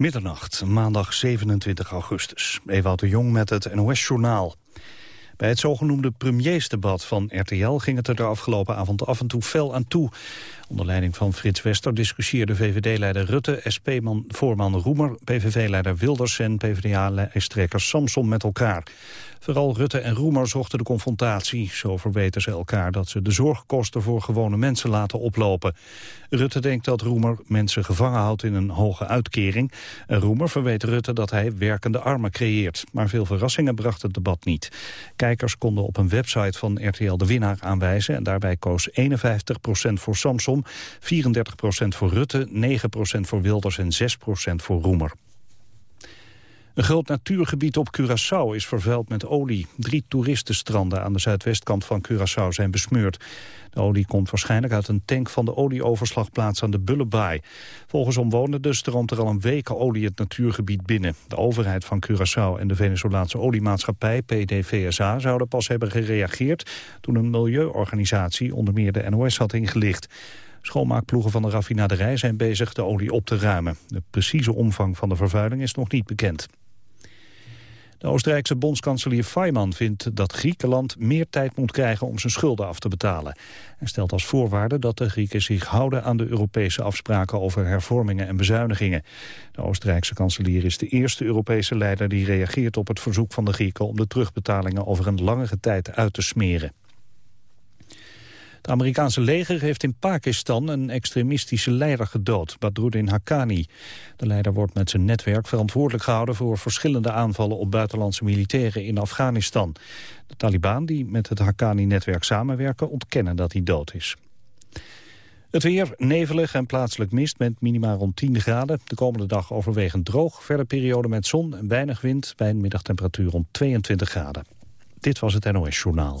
Middernacht, maandag 27 augustus. Ewout de Jong met het NOS-journaal. Bij het zogenoemde premiersdebat van RTL ging het er de afgelopen avond af en toe fel aan toe. Onder leiding van Frits Wester discussieerde VVD-leider Rutte, SP-voorman Roemer, PVV-leider Wilders en PvdA-lijsttrekker Samson met elkaar. Vooral Rutte en Roemer zochten de confrontatie. Zo verweten ze elkaar dat ze de zorgkosten voor gewone mensen laten oplopen. Rutte denkt dat Roemer mensen gevangen houdt in een hoge uitkering. En Roemer verweet Rutte dat hij werkende armen creëert. Maar veel verrassingen bracht het debat niet. Kijkers konden op een website van RTL de winnaar aanwijzen. En daarbij koos 51% voor Samsom, 34% voor Rutte, 9% voor Wilders en 6% voor Roemer. Een groot natuurgebied op Curaçao is vervuild met olie. Drie toeristenstranden aan de zuidwestkant van Curaçao zijn besmeurd. De olie komt waarschijnlijk uit een tank van de olieoverslagplaats aan de Bullebaai. Volgens omwonenden stroomt er al een week olie het natuurgebied binnen. De overheid van Curaçao en de Venezolaanse oliemaatschappij PDVSA zouden pas hebben gereageerd toen een milieuorganisatie onder meer de NOS had ingelicht. Schoonmaakploegen van de raffinaderij zijn bezig de olie op te ruimen. De precieze omvang van de vervuiling is nog niet bekend. De Oostenrijkse bondskanselier Fayman vindt dat Griekenland meer tijd moet krijgen om zijn schulden af te betalen. Hij stelt als voorwaarde dat de Grieken zich houden aan de Europese afspraken over hervormingen en bezuinigingen. De Oostenrijkse kanselier is de eerste Europese leider die reageert op het verzoek van de Grieken om de terugbetalingen over een langere tijd uit te smeren. Het Amerikaanse leger heeft in Pakistan een extremistische leider gedood, Badruddin Haqqani. De leider wordt met zijn netwerk verantwoordelijk gehouden voor verschillende aanvallen op buitenlandse militairen in Afghanistan. De Taliban, die met het Haqqani-netwerk samenwerken, ontkennen dat hij dood is. Het weer nevelig en plaatselijk mist met minimaal rond 10 graden. De komende dag overwegend droog. Verder periode met zon en weinig wind bij een middagtemperatuur rond 22 graden. Dit was het NOS Journaal.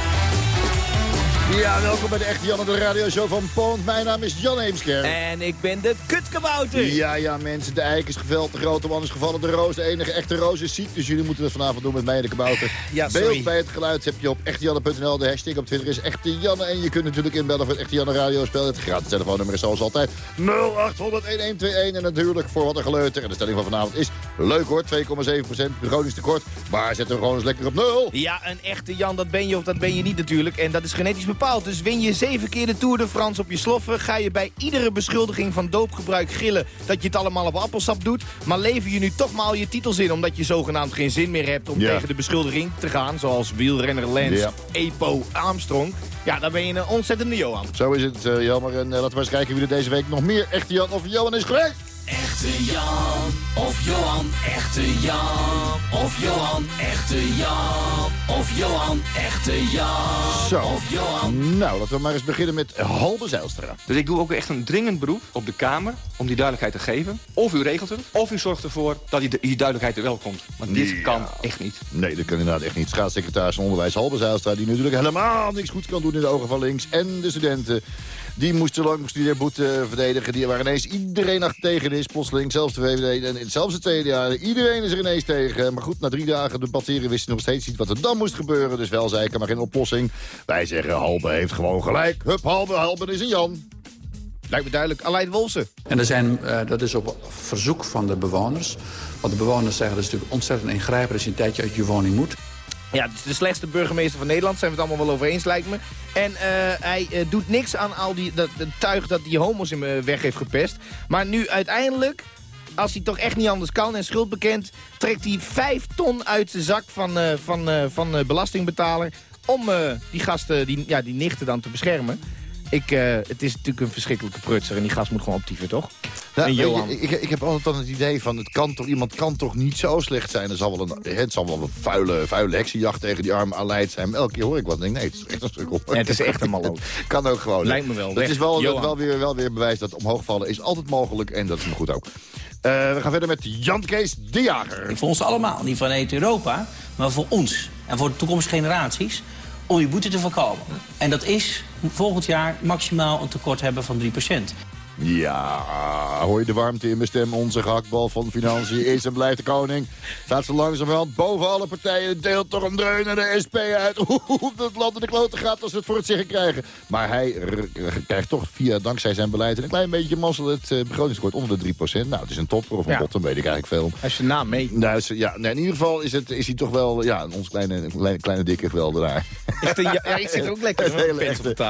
Ja, welkom bij de Echte Janne, de radioshow van Poont. Mijn naam is Jan Eemskerk. En ik ben de kutkabouter. Ja, ja, mensen. De eik is geveld, de grote man is gevallen, de roos, de enige echte roos is ziek. Dus jullie moeten het vanavond doen met mij en de kabouter. Ja, sorry. Beeld bij het geluid heb je op echtejanne.nl. De hashtag op Twitter is Echte Janne. En je kunt natuurlijk inbellen voor het Echte Janne radiospel. Het gratis telefoonnummer is zoals altijd 0800 1121. En natuurlijk voor wat een geleuter. En de stelling van vanavond is leuk hoor, 2,7% begrotingstekort. Maar zetten we gewoon eens lekker op nul. Ja, een echte Jan, dat ben je of dat ben je niet natuurlijk. En dat is genetisch bepaald. Dus win je zeven keer de Tour de France op je sloffen... ga je bij iedere beschuldiging van doopgebruik gillen... dat je het allemaal op appelsap doet. Maar lever je nu toch maar al je titels in... omdat je zogenaamd geen zin meer hebt om tegen de beschuldiging te gaan... zoals wielrenner Lance, Epo, Armstrong... Ja, dan ben je een ontzettende Johan. Zo is het, uh, jammer. En uh, laten we eens kijken wie er deze week nog meer echte Jan of Johan is geweest. Echte Jan of Johan, echte Jan of Johan, echte Jan of Johan, echte Jan Zo. of Johan. Nou, laten we maar eens beginnen met Halbe Zijlstra. Dus ik doe ook echt een dringend beroep op de Kamer om die duidelijkheid te geven. Of u regelt het, of u zorgt ervoor dat die, die duidelijkheid er wel komt. Want dit Ja. kan echt niet. Nee, dat kan inderdaad echt niet. Staatssecretaris van Onderwijs Halbe Zijlstra... die natuurlijk helemaal niks goed kan doen in de ogen van links. En de studenten, die moesten lang studeerboete verdedigen. Die waar ineens iedereen achter tegen is. Plotseling, zelfs de VVD en zelfs het CDA. Iedereen is er ineens tegen. Maar goed, na drie dagen debatteren wisten ze nog steeds niet wat er dan moest gebeuren. Dus wel zeiken, maar geen oplossing. Wij zeggen, Halbe heeft gewoon gelijk. Hup, Halbe, Halbe is een Jan. Lijkt me duidelijk. Aleid Wolfsen. En er zijn, eh, dat is op verzoek van de bewoners. Want de bewoners zeggen dat is natuurlijk ontzettend ingrijpend als je een tijdje uit je woning moet. Ja, de slechtste burgemeester van Nederland. Zijn we het allemaal wel over eens, lijkt me. En eh, hij eh, doet niks aan al die dat, dat tuig dat die homo's in mijn weg heeft gepest. Maar nu uiteindelijk, als hij toch echt niet anders kan en schuld bekend... trekt hij vijf ton uit de zak van, eh, van, eh, van eh, belastingbetaler... om eh, die gasten, die, ja, die nichten dan te beschermen. Ik, eh, het is natuurlijk een verschrikkelijke prutser en die gast moet gewoon optieven, toch? En Johan. je, ik, ik heb altijd dan het idee van, het kan toch, iemand kan toch niet zo slecht zijn. Er zal wel een, het zal wel een vuile, vuile heksenjacht tegen die arme Aleid zijn. Maar elke keer hoor ik wat en denk, nee, het is echt een stuk op. Ja, het is echt een maloot. kan ook gewoon. Lijkt me wel. Dat Weg. is wel, dat Johan. wel, weer, wel weer bewijs dat omhoogvallen is altijd mogelijk. En dat is me goed ook. Eh, we gaan verder met Jan Kees de Jager. Voor ons allemaal, niet vanuit Europa, maar voor ons. en voor de toekomstige generaties om die boete te voorkomen. En dat is volgend jaar maximaal een tekort hebben van 3 Ja, hoor je de warmte in mijn stem? Onze gehaktbal van Financiën is en blijft de koning. Staat zo langzamerhand boven alle partijen. Deelt toch een dreun naar de SP uit. Hoe dat land in de kloten gaat als we het voor het zeggen krijgen. Maar hij krijgt toch via, dankzij zijn beleid... een klein beetje mazzel het uh, begrotingskort onder de 3% Nou, het is een topper of een ja. bottom, weet ik eigenlijk veel. Hij is zijn naam mee. Nou, ja, nee, in ieder geval is, het, is hij toch wel... Ja, ons kleine, kleine, kleine dikke geweldenaar. Echte, ja, ik zit ook lekker.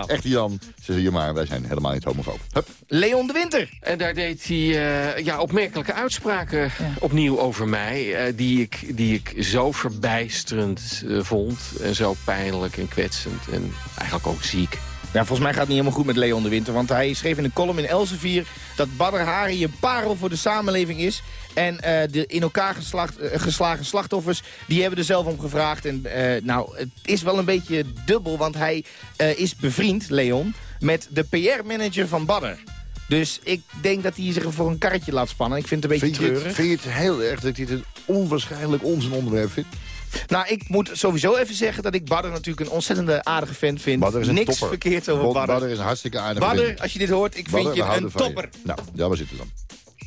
Echte Jan. Ze zeggen, maar wij zijn helemaal niet homofoob. Hup. Leon de Winter. En daar deed hij uh, ja, opmerkelijke uitspraken ja. opnieuw over mij... Uh, die, ik, die ik zo verbijsterend uh, vond en zo pijnlijk en kwetsend en eigenlijk ook ziek. Ja, volgens mij gaat het niet helemaal goed met Leon de Winter. Want hij schreef in een column in Elsevier dat Badr Hari een parel voor de samenleving is. En uh, de in elkaar geslacht, uh, geslagen slachtoffers, die hebben er zelf om gevraagd. En uh, nou, het is wel een beetje dubbel, want hij is bevriend, Leon, met de PR-manager van Badr. Dus ik denk dat hij zich voor een karretje laat spannen. Ik vind het een beetje vind treurig. Het, vind je het heel erg dat hij het een onwaarschijnlijk onzin onderwerp vindt? Nou, ik moet sowieso even zeggen dat ik Badr natuurlijk een ontzettende aardige fan vind. Badr is een Niks topper. verkeerd over Badr. Badr is een hartstikke aardige vriend. als je dit hoort, ik vind je een je. topper. Nou, daar zitten we dan.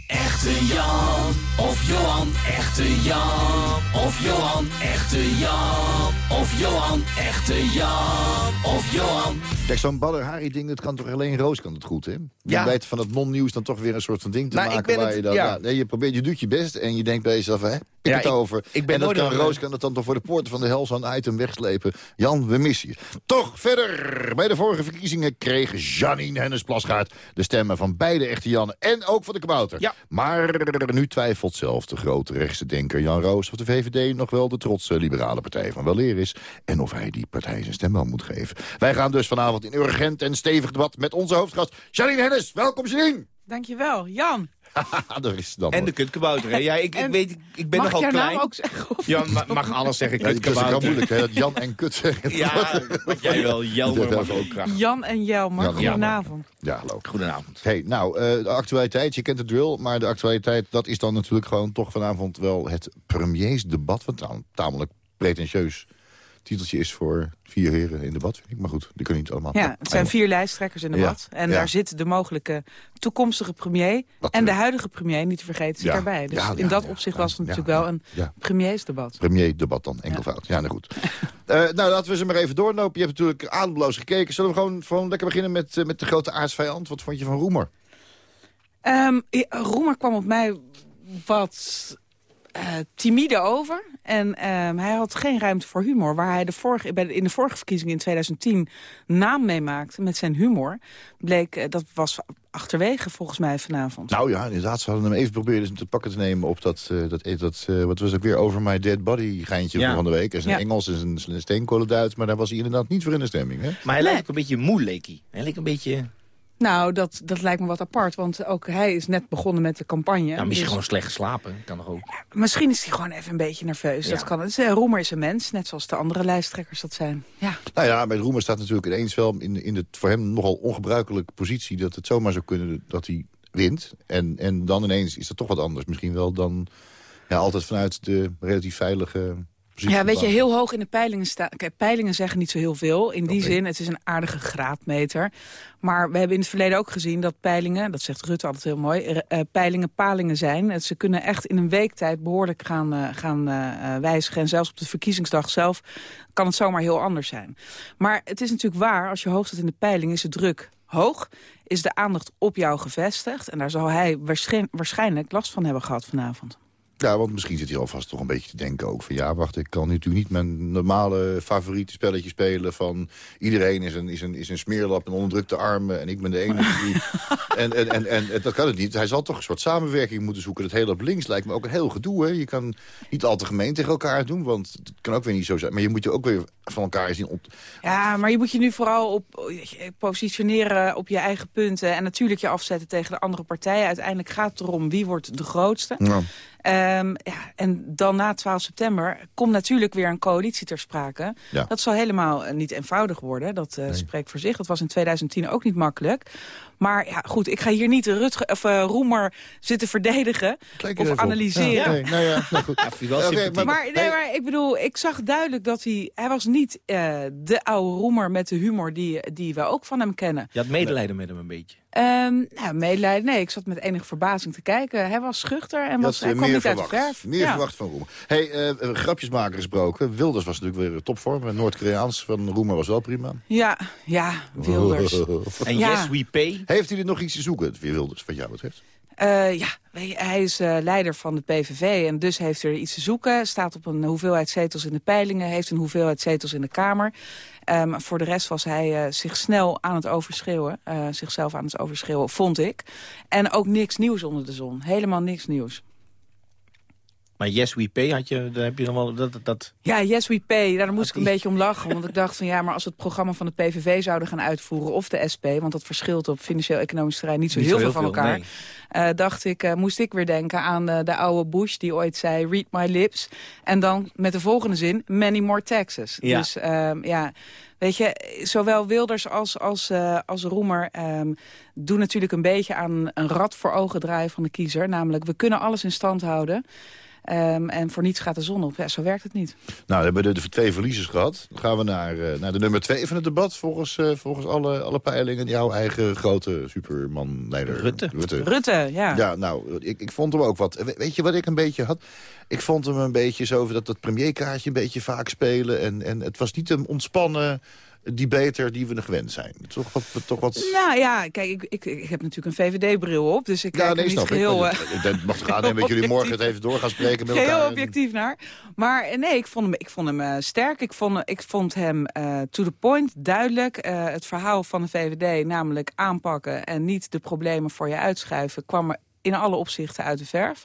Echte Jan of Johan, echte Jan of Johan, echte Jan of Johan, echte Jan of Johan. Kijk, zo'n Badr Hari ding, dat kan toch alleen Roos kan het goed, hè? Je Ja. weet van het non-nieuws dan toch weer een soort van ding te Nou, ik maken ben waar het- je dan... ja. je probeert, je doet je best en je denkt bij jezelf, hè? Ik Ja, het ik- over. ik ben en dat kan, Roos kan het dan toch voor de poorten van de hel zo'n item wegslepen. Jan, we missen je. Toch verder. Bij de vorige verkiezingen kreeg Janine Hennis Plasgaard de stemmen van beide echte Jannen en ook van de kabouter. Ja. Maar nu twijfelt zelf de grote rechtse denker Jan Roos of de VVD nog wel de trotse liberale partij van weleer is. En of hij die partij zijn stem wel moet geven. Wij gaan dus vanavond in urgent en stevig debat met onze hoofdgast Janine Hennis. Welkom Janine. Dankjewel, Jan. Daar is het dan. En de kutkabouter, hè? Ja, ik, ik weet, ik- ik ben Mag nogal ik jouw klein. naam ook zeggen? Of Ja, ma- mag alles zeggen, Ja, dat is ook kutkabouter. moeilijk, hè? Dat Jan en kut zeggen. Ja, wat jij wel, Jelmer mag wel- ook graag. Jan en Jelmer, goedenavond. Ja, ik. Goedenavond. Hey, nou, eh, de actualiteit, je kent het drill, maar de actualiteit, dat is dan natuurlijk gewoon toch vanavond wel het premiersdebat. Wat nou, tamelijk pretentieus titeltje is voor vier heren in debat, vind ik. Maar goed, die kunnen niet allemaal. Ja, het zijn vier lijsttrekkers in Ja, debat. En ja. daar zit de mogelijke toekomstige premier... Dat, en de huidige premier, niet te vergeten, zit ja, daarbij. Dus in dat opzicht was het natuurlijk wel een premiersdebat. premierdebat dan, enkelvoud. Ja, nou goed. Eh, nou, laten we ze maar even doorlopen. Je hebt natuurlijk ademloos gekeken. Zullen we gewoon, gewoon lekker beginnen met, eh, met de grote aardsvijand? Wat vond je van Roemer? Ehm, Roemer kwam op mij wat eh, timide over. En ehm, hij had geen ruimte voor humor. Waar hij de vorige, bij de- in de vorige verkiezingen in 2010 naam meemaakte met zijn humor... bleek, eh, dat was achterwege volgens mij vanavond. Nou ja, inderdaad. Ze hadden hem even proberen hem te pakken te nemen op dat, eh, dat, dat eh, wat was ook weer, Over My Dead Body geintje Ja. van de week. En zijn Ja. Engels en zijn, zijn steenkolen Duits, maar daar was hij inderdaad niet voor in de stemming. Hè? Maar hij lijkt ook een beetje moe, leek hij. Hij leek een beetje... Nou, dat, dat lijkt me wat apart, want ook hij is net begonnen met de campagne. Ja, misschien Dus gewoon slecht geslapen. Kan nog ook. Misschien is hij gewoon even een beetje nerveus. Ja. Dat kan. Roemer is een mens, net zoals de andere lijsttrekkers dat zijn. Ja. Nou ja, bij Roemer staat natuurlijk ineens wel in, in de voor hem nogal ongebruikelijke positie... dat het zomaar zou kunnen dat hij wint. En, en dan ineens is dat toch wat anders. Misschien wel dan ja, altijd vanuit de relatief veilige. Ja, weet je, heel hoog in de peilingen staan. Peilingen zeggen niet zo heel veel. In die zin, het is een aardige graadmeter. Maar we hebben in het verleden ook gezien dat peilingen... dat zegt Rutte altijd heel mooi, eh, peilingen palingen zijn. Het- Ze kunnen echt in een week tijd behoorlijk gaan, eh, gaan eh, wijzigen. En zelfs op de verkiezingsdag zelf kan het zomaar heel anders zijn. Maar het is natuurlijk waar, als je hoog staat in de peiling... is de druk hoog, is de aandacht op jou gevestigd. En daar zal hij waarschijn- waarschijnlijk last van hebben gehad vanavond. Ja, want misschien zit hij alvast toch een beetje te denken ook van... ja, wacht, ik kan natuurlijk niet mijn normale favoriete spelletje spelen... van iedereen is een, is een, is een smeerlap en onderdrukte armen... en ik ben de enige die... en, en, en, en dat kan het niet. Hij zal toch een soort samenwerking moeten zoeken. Het hele op links lijkt me ook een heel gedoe. Hè? Je kan niet al te gemeen tegen elkaar doen, want het kan ook weer niet zo zijn. Maar je moet je ook weer van elkaar zien... Ont Ja, maar je moet je nu vooral op, eh, positioneren op je eigen punten... en natuurlijk je afzetten tegen de andere partijen. Uiteindelijk gaat het erom wie wordt de grootste. ja. Ehm, ja, en dan na 12 september komt natuurlijk weer een coalitie ter sprake. Ja. Dat zal helemaal eh, niet eenvoudig worden. Dat eh, spreekt voor zich. Dat was in 2010 ook niet makkelijk. Maar ja, goed, ik ga hier niet Rutge, of, eh, Roemer zitten verdedigen Kijk er of analyseren. Ja, nee, nou ja, nou goed. Ja, wel sympathiek. Maar, nee, maar ik bedoel, ik zag duidelijk dat hij... Hij was niet eh, de oude roemer met de humor die, die we ook van hem kennen. Je had medelijden met hem een beetje. Ehm nou, medelijden, nee, ik zat met enige verbazing te kijken. Hij was schuchter en was, hij eh, kwam meer niet uit de verwacht. verf. Meer Ja. verwacht van Roemer. hey, eh, grapjes maken gesproken. Wilders was natuurlijk weer topvorm. Noord-Koreaans van Roemer was wel prima. Ja, ja, Wilders. En Ja. Yes We Pay. Heeft hij er nog iets te zoeken, Wilders, wat jou betreft? Eh, ja, hij is eh, leider van de PVV en dus heeft er iets te zoeken. Staat op een hoeveelheid zetels in de peilingen, heeft een hoeveelheid zetels in de Kamer. Ehm, voor de rest was hij eh, zich snel aan het overschreeuwen, zichzelf aan het overschreeuwen, vond ik. En ook niks nieuws onder de zon, helemaal niks nieuws. Maar Yes We Pay had je, daar heb je dan wel... Dat, dat, Ja, Yes We Pay, daar moest ik een beetje om lachen. Want ik dacht van ja, maar als we het programma van de PVV zouden gaan uitvoeren... of de SP, want dat verschilt op financieel-economisch terrein niet zo Niet heel zo veel van elkaar. nee. eh, dacht ik, eh, moest ik weer denken aan eh, de oude Bush die ooit zei... read my lips. En dan met de volgende zin, many more taxes. Ja. Dus ehm, ja, weet je, zowel Wilders als, als, als Roemer... ehm, doen natuurlijk een beetje aan een rad voor ogen draaien van de kiezer. Namelijk, we kunnen alles in stand houden... Ehm, en voor niets gaat de zon op. Ja, zo werkt het niet. Nou, we hebben de, de twee verliezers gehad. Dan gaan we naar, eh, naar de nummer twee van het debat. Volgens, eh, volgens alle, alle peilingen. Jouw eigen grote superman-leider. Rutte. Rutte. Rutte, ja. Ja, nou, ik, ik vond hem ook wat. We- Weet je wat ik een beetje had? Ik vond hem een beetje zo dat dat premierkaartje een beetje vaak spelen. En, en het was niet een ontspannen debater die we gewend zijn. Toch wat... Toch wat... Nou ja, kijk, ik, ik, ik heb natuurlijk een VVD-bril op, dus ik Ja, kijk nee, niet snap ik. geheel, Maar eh, dat- Dat mag gaan en met jullie morgen het even door gaan spreken met geheel elkaar. objectief naar. Maar eh, nee, ik vond hem, ik vond hem eh, sterk. Ik vond, ik vond hem to the point, duidelijk. Het verhaal van de VVD, namelijk aanpakken... en niet de problemen voor je uitschuiven... kwam er in alle opzichten uit de verf.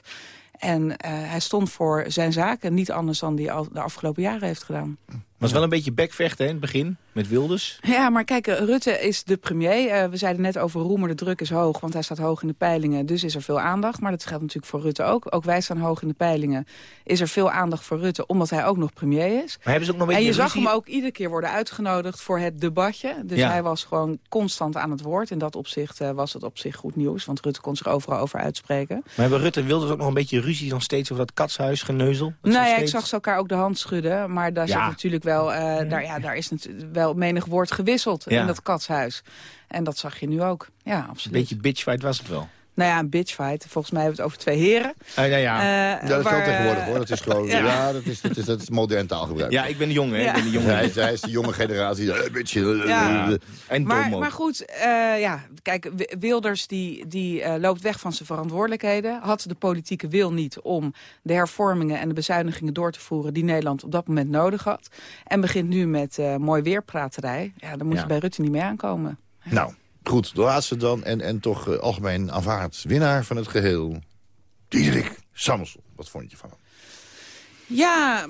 En hij stond voor zijn zaken, niet anders dan die al de afgelopen jaren heeft gedaan. Was wel een beetje bekvechten in het begin, met Wilders. Ja, maar kijk, eh, Rutte is de premier. Eh, we zeiden net over Roemer, de druk is hoog, want hij staat hoog in de peilingen. Dus is er veel aandacht, maar dat geldt natuurlijk voor Rutte ook. Ook wij staan hoog in de peilingen. Is er veel aandacht voor Rutte, omdat hij ook nog premier is. Maar hebben ze ook nog een En je zag ruzie? hem ook iedere keer worden uitgenodigd voor het debatje. Dus Ja. hij was gewoon constant aan het woord. In dat opzicht eh, was het op zich goed nieuws, want Rutte kon zich overal over uitspreken. Maar hebben Rutte en Wilders ook nog een beetje ruzie dan steeds over dat katshuis geneuzel? Dat Nou ja, ik zag ze elkaar ook de hand schudden. Maar daar, Ja. zit natuurlijk wel, eh, daar, ja, daar is natuurlijk wel menig woord gewisseld Ja. in dat katshuis. En dat zag je nu ook. Ja, Een absoluut. beetje bitchfight was het wel. Nou ja, een bitchfight. Volgens mij hebben we het over twee heren. Ah, ja, ja. Eh, Ja, dat kan waar, tegenwoordig eh, hoor. Dat is gewoon, ja. ja, dat, is, dat, is, dat is modern taalgebruik. ja, ik ben de jongen, hè. Ja. Ik ben de jongen. Hij, is, hij is de jonge generatie. Eh, eh, Ja. En Maar, maar goed, eh, ja, kijk, Wilders die, die eh, loopt weg van zijn verantwoordelijkheden. Had de politieke wil niet om de hervormingen en de bezuinigingen door te voeren... die Nederland op dat moment nodig had. En begint nu met eh, mooi weerpraterij. Ja, dan moet Ja. je bij Rutte niet mee aankomen. Nou, goed. De laatste dan. En, en toch eh, algemeen aanvaard winnaar van het geheel. Diederik Samson. Wat vond je van hem? Ja,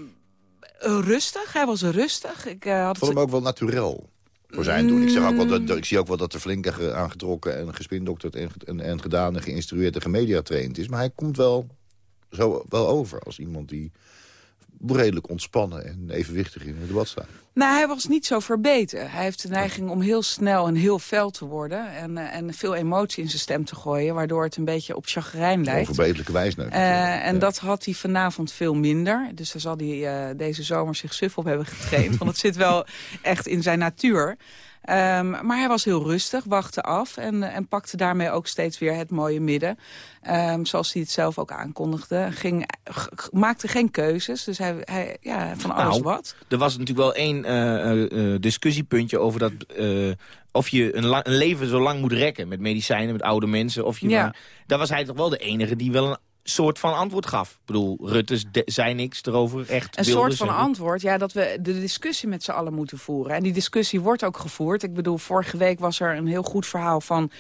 rustig. Hij was rustig. Ik eh, had vond hem ook wel naturel. Voor zijn doen. Ik, zeg ook wel dat, ik zie ook wel dat er flink aan ge- aangetrokken en gespindokterd en, en, en gedaan en geïnstrueerd en gemediatraind is. Maar hij komt wel zo wel over als iemand die redelijk ontspannen en evenwichtig in het debat staat. Nou, hij was niet zo verbeten. Hij heeft de neiging om heel snel en heel fel te worden... en, eh, en veel emotie in zijn stem te gooien... waardoor het een beetje op chagrijn lijkt. Onverbeterlijke wijsneus. Eh, en Ja. dat had hij vanavond veel minder. Dus daar zal hij eh, deze zomer zich suf op hebben getraind. want het zit wel echt in zijn natuur. Ehm, maar hij was heel rustig, wachtte af en, en pakte daarmee ook steeds weer het mooie midden. Ehm, zoals hij het zelf ook aankondigde. Ging, maakte geen keuzes, dus hij, hij ja, van alles Nou, wat. Er was natuurlijk wel één eh, discussiepuntje over dat... of je een, een leven zo lang moet rekken met medicijnen, met oude mensen. Of je Ja. maar, daar was hij toch wel de enige die wel een soort van antwoord gaf. Ik bedoel, Rutte zei niks erover. Echt Een soort van antwoord, ja, dat we de discussie met z'n allen moeten voeren. En die discussie wordt ook gevoerd. Ik bedoel, vorige week was er een heel goed verhaal van,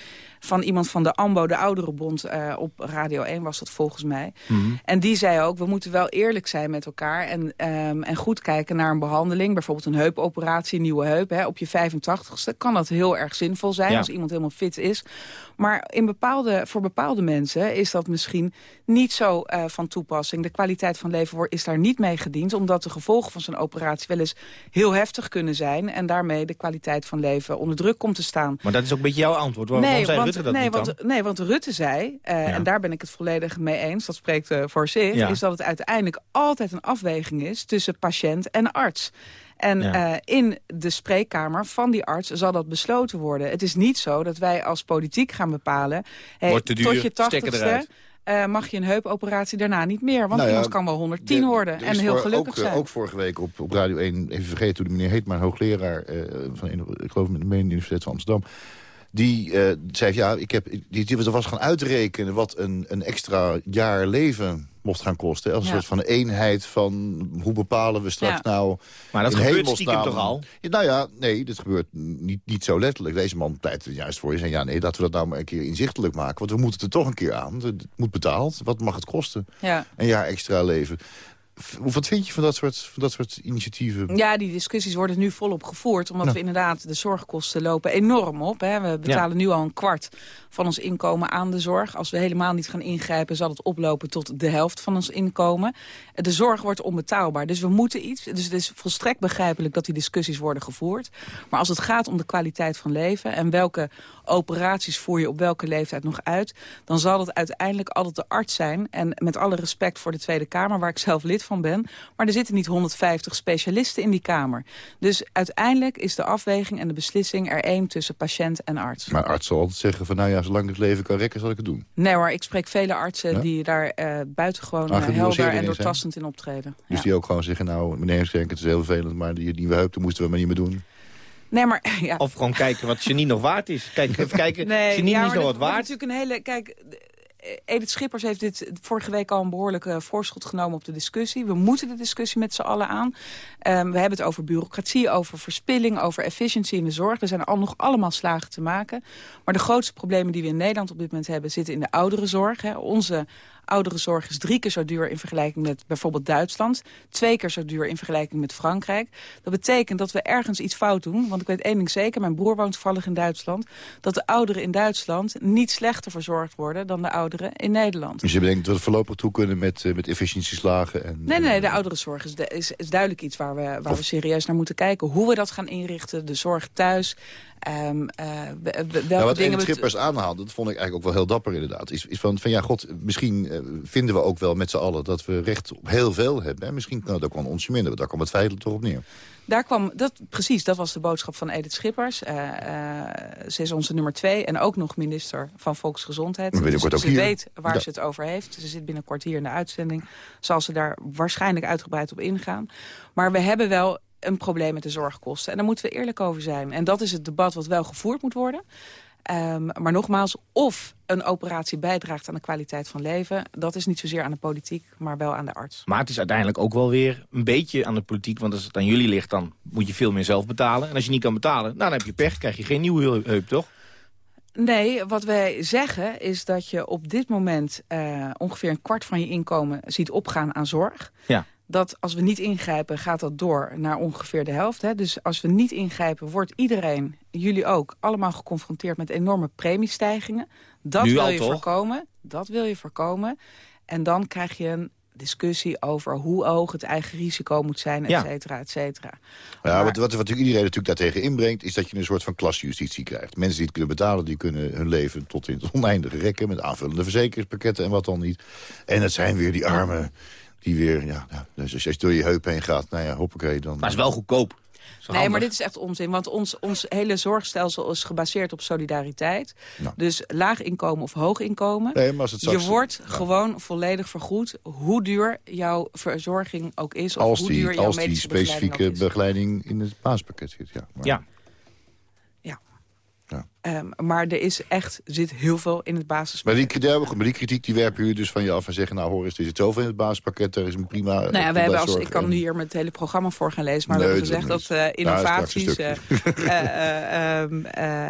van iemand van de AMBO, de Ouderenbond, eh, op Radio 1 was dat volgens mij. Mhm. En die zei ook, we moeten wel eerlijk zijn met elkaar en, ehm, en goed kijken naar een behandeling. Bijvoorbeeld een heupoperatie, een nieuwe heup. Hè. Op je 85ste kan dat heel erg zinvol zijn Ja. als iemand helemaal fit is. Maar in bepaalde, voor bepaalde mensen is dat misschien niet zo uh, van toepassing. De kwaliteit van leven wordt, is daar niet mee gediend... omdat de gevolgen van zo'n operatie wel eens heel heftig kunnen zijn... en daarmee de kwaliteit van leven onder druk komt te staan. Maar dat is ook een beetje jouw antwoord. Waarom nee, want, Rutte dat nee, niet want, dan? Nee, want Rutte zei, uh, ja. en daar ben ik het volledig mee eens... dat spreekt uh, voor zich, ja. is dat het uiteindelijk altijd een afweging is... tussen patiënt en arts. En ja. uh, in de spreekkamer van die arts zal dat besloten worden. Het is niet zo dat wij als politiek gaan bepalen... Hey, Wordt te duur, tot je tachtigste uh, mag je een heupoperatie daarna niet meer. Want nou iemand kan wel 110 de, worden en heel gelukkig ook, zijn. Ook vorige week op, op Radio 1, even vergeten hoe de meneer heet... maar hoogleraar uh, van, ik geloof met de Universiteit van Amsterdam... Die uh, zei, ja, ik heb, die, die was gaan uitrekenen wat een, een extra jaar leven mocht gaan kosten. Als een ja. soort van eenheid van hoe bepalen we straks ja. nou... Maar dat gebeurt stiekem toch al? Ja, nou ja, nee, dat gebeurt niet, niet zo letterlijk. Deze man pleit er juist voor. Je zei, ja, nee, laten we dat nou maar een keer inzichtelijk maken. Want we moeten er toch een keer aan. Het moet betaald. Wat mag het kosten? Ja. Een jaar extra leven. Wat vind je van dat soort, van dat soort initiatieven? Ja, die discussies worden nu volop gevoerd. Omdat nou. we inderdaad, de zorgkosten lopen enorm op. Hè. We betalen ja. nu al een kwart van ons inkomen aan de zorg. Als we helemaal niet gaan ingrijpen, zal het oplopen tot de helft van ons inkomen. De zorg wordt onbetaalbaar. Dus we moeten iets. Dus het is volstrekt begrijpelijk dat die discussies worden gevoerd. Maar als het gaat om de kwaliteit van leven... en welke operaties voer je op welke leeftijd nog uit... dan zal het uiteindelijk altijd de arts zijn. En met alle respect voor de Tweede Kamer, waar ik zelf lid van ben... maar er zitten niet 150 specialisten in die Kamer. Dus uiteindelijk is de afweging en de beslissing er één tussen patiënt en arts. Maar arts zal altijd zeggen van nou ja, zolang ik het leven kan rekken, zal ik het doen. Nee hoor, ik spreek vele artsen ja? die daar uh, buitengewoon uh, helder en doortastend in optreden. Dus ja. die ook gewoon zeggen, nou meneer Schenk, het is heel vervelend... maar die nieuwe heup, dat moesten we maar niet meer doen. Nee, maar, ja. Of gewoon kijken wat genie nog waard is. Kijk, even kijken, nee, genie ja, is nog wat waard. natuurlijk een hele... Kijk, Edith Schippers heeft dit vorige week al een behoorlijke voorschot genomen op de discussie. We moeten de discussie met z'n allen aan. Um, we hebben het over bureaucratie, over verspilling, over efficiëntie in de zorg. Er zijn al nog allemaal slagen te maken. Maar de grootste problemen die we in Nederland op dit moment hebben... zitten in de ouderenzorg. Hè. Onze ouderenzorg is drie keer zo duur in vergelijking met bijvoorbeeld Duitsland. Twee keer zo duur in vergelijking met Frankrijk. Dat betekent dat we ergens iets fout doen. Want ik weet één ding zeker, mijn broer woont toevallig in Duitsland. Dat de ouderen in Duitsland niet slechter verzorgd worden dan de ouderen in Nederland. Dus je bedenkt dat we voorlopig toe kunnen met, uh, met efficiëntieslagen? En, nee, nee, de ouderenzorg is, de, is, is duidelijk iets waar, we, waar of... we serieus naar moeten kijken. Hoe we dat gaan inrichten, de zorg thuis... Um, uh, welke nou, wat dingen Schippers aanhaalde, dat vond ik eigenlijk ook wel heel dapper inderdaad. Is, is van, van ja, god, misschien uh, vinden we ook wel met z'n allen dat we recht op heel veel hebben. Hè? Misschien kan het ook wel ons minder, daar kwam het feitelijk toch op neer. Daar kwam, dat, precies, dat was de boodschap van Edith Schippers. Uh, ze is onze nummer twee en ook nog minister van Volksgezondheid. Dus ze hier. weet waar ja. ze het over heeft. Ze zit binnenkort hier in de uitzending. Zal ze daar waarschijnlijk uitgebreid op ingaan. Maar we hebben wel een probleem met de zorgkosten. En daar moeten we eerlijk over zijn. En dat is het debat wat wel gevoerd moet worden. Um, maar nogmaals, of een operatie bijdraagt aan de kwaliteit van leven... dat is niet zozeer aan de politiek, maar wel aan de arts. Maar het is uiteindelijk ook wel weer een beetje aan de politiek. Want als het aan jullie ligt, dan moet je veel meer zelf betalen. En als je niet kan betalen, nou, dan heb je pech. krijg je geen nieuwe heup, toch? Nee, wat wij zeggen is dat je op dit moment... Uh, ongeveer een kwart van je inkomen ziet opgaan aan zorg. Ja dat als we niet ingrijpen, gaat dat door naar ongeveer de helft. Hè? Dus als we niet ingrijpen, wordt iedereen, jullie ook... allemaal geconfronteerd met enorme premiestijgingen. Dat nu wil al, je toch? voorkomen. Dat wil je voorkomen. En dan krijg je een discussie over hoe hoog het eigen risico moet zijn, et cetera, et cetera. Ja, maar... wat, wat, wat iedereen natuurlijk daartegen inbrengt... is dat je een soort van klasjustitie krijgt. Mensen die het kunnen betalen, die kunnen hun leven tot in het oneindige rekken... met aanvullende verzekeringspakketten en wat dan niet. En het zijn weer die armen die weer, ja, dus als je door je heup heen gaat, nou ja, hoppakee, dan... Maar het is wel goedkoop. Nee, handig. maar dit is echt onzin. Want ons, ons hele zorgstelsel is gebaseerd op solidariteit. Nou. Dus laag inkomen of hoog inkomen. Nee, maar als het je wordt ja. gewoon volledig vergoed hoe duur jouw verzorging ook is. Of als hoe die, duur jouw als die medische specifieke begeleiding, begeleiding in het baaspakket zit. Ja. Maar, ja. Ja. Um, maar er is echt, zit heel veel in het basispakket. Maar die, maar die kritiek die werpen jullie dus van je af en zeggen... nou hoor eens, er zit zoveel in het basispakket, er is een prima... Nou ja, we hebben als, ik kan nu hier met het hele programma voor gaan lezen... maar nee, we hebben gezegd dat uh, innovaties uh, uh, um,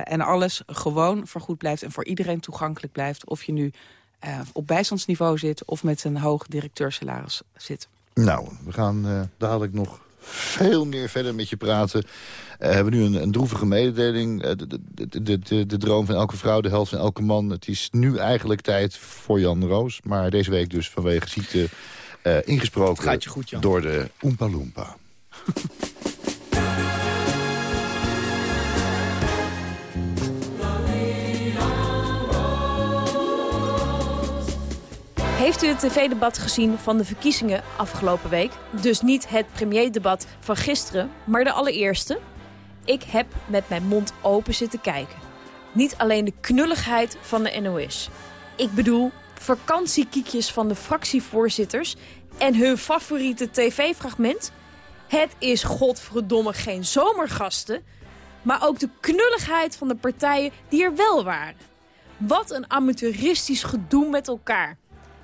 en alles gewoon vergoed blijft... en voor iedereen toegankelijk blijft. Of je nu op bijstandsniveau zit of met een hoog directeursalaris zit. Nou, we gaan dadelijk nog veel meer verder met je praten. Uh, we hebben nu een, een droevige mededeling. Uh, de, de, de, droom van elke vrouw, de helft van elke man. Het is nu eigenlijk tijd voor Jan Roos. Maar deze week dus vanwege ziekte uh, ingesproken Gaat je goed, Jan. door de Oompa Loompa. Heeft u het tv-debat gezien van de verkiezingen afgelopen week? Dus niet het premierdebat van gisteren, maar de allereerste? Ik heb met mijn mond open zitten kijken. Niet alleen de knulligheid van de NOS. Ik bedoel vakantiekiekjes van de fractievoorzitters... en hun favoriete tv-fragment. Het is godverdomme geen zomergasten... maar ook de knulligheid van de partijen die er wel waren. Wat een amateuristisch gedoe met elkaar.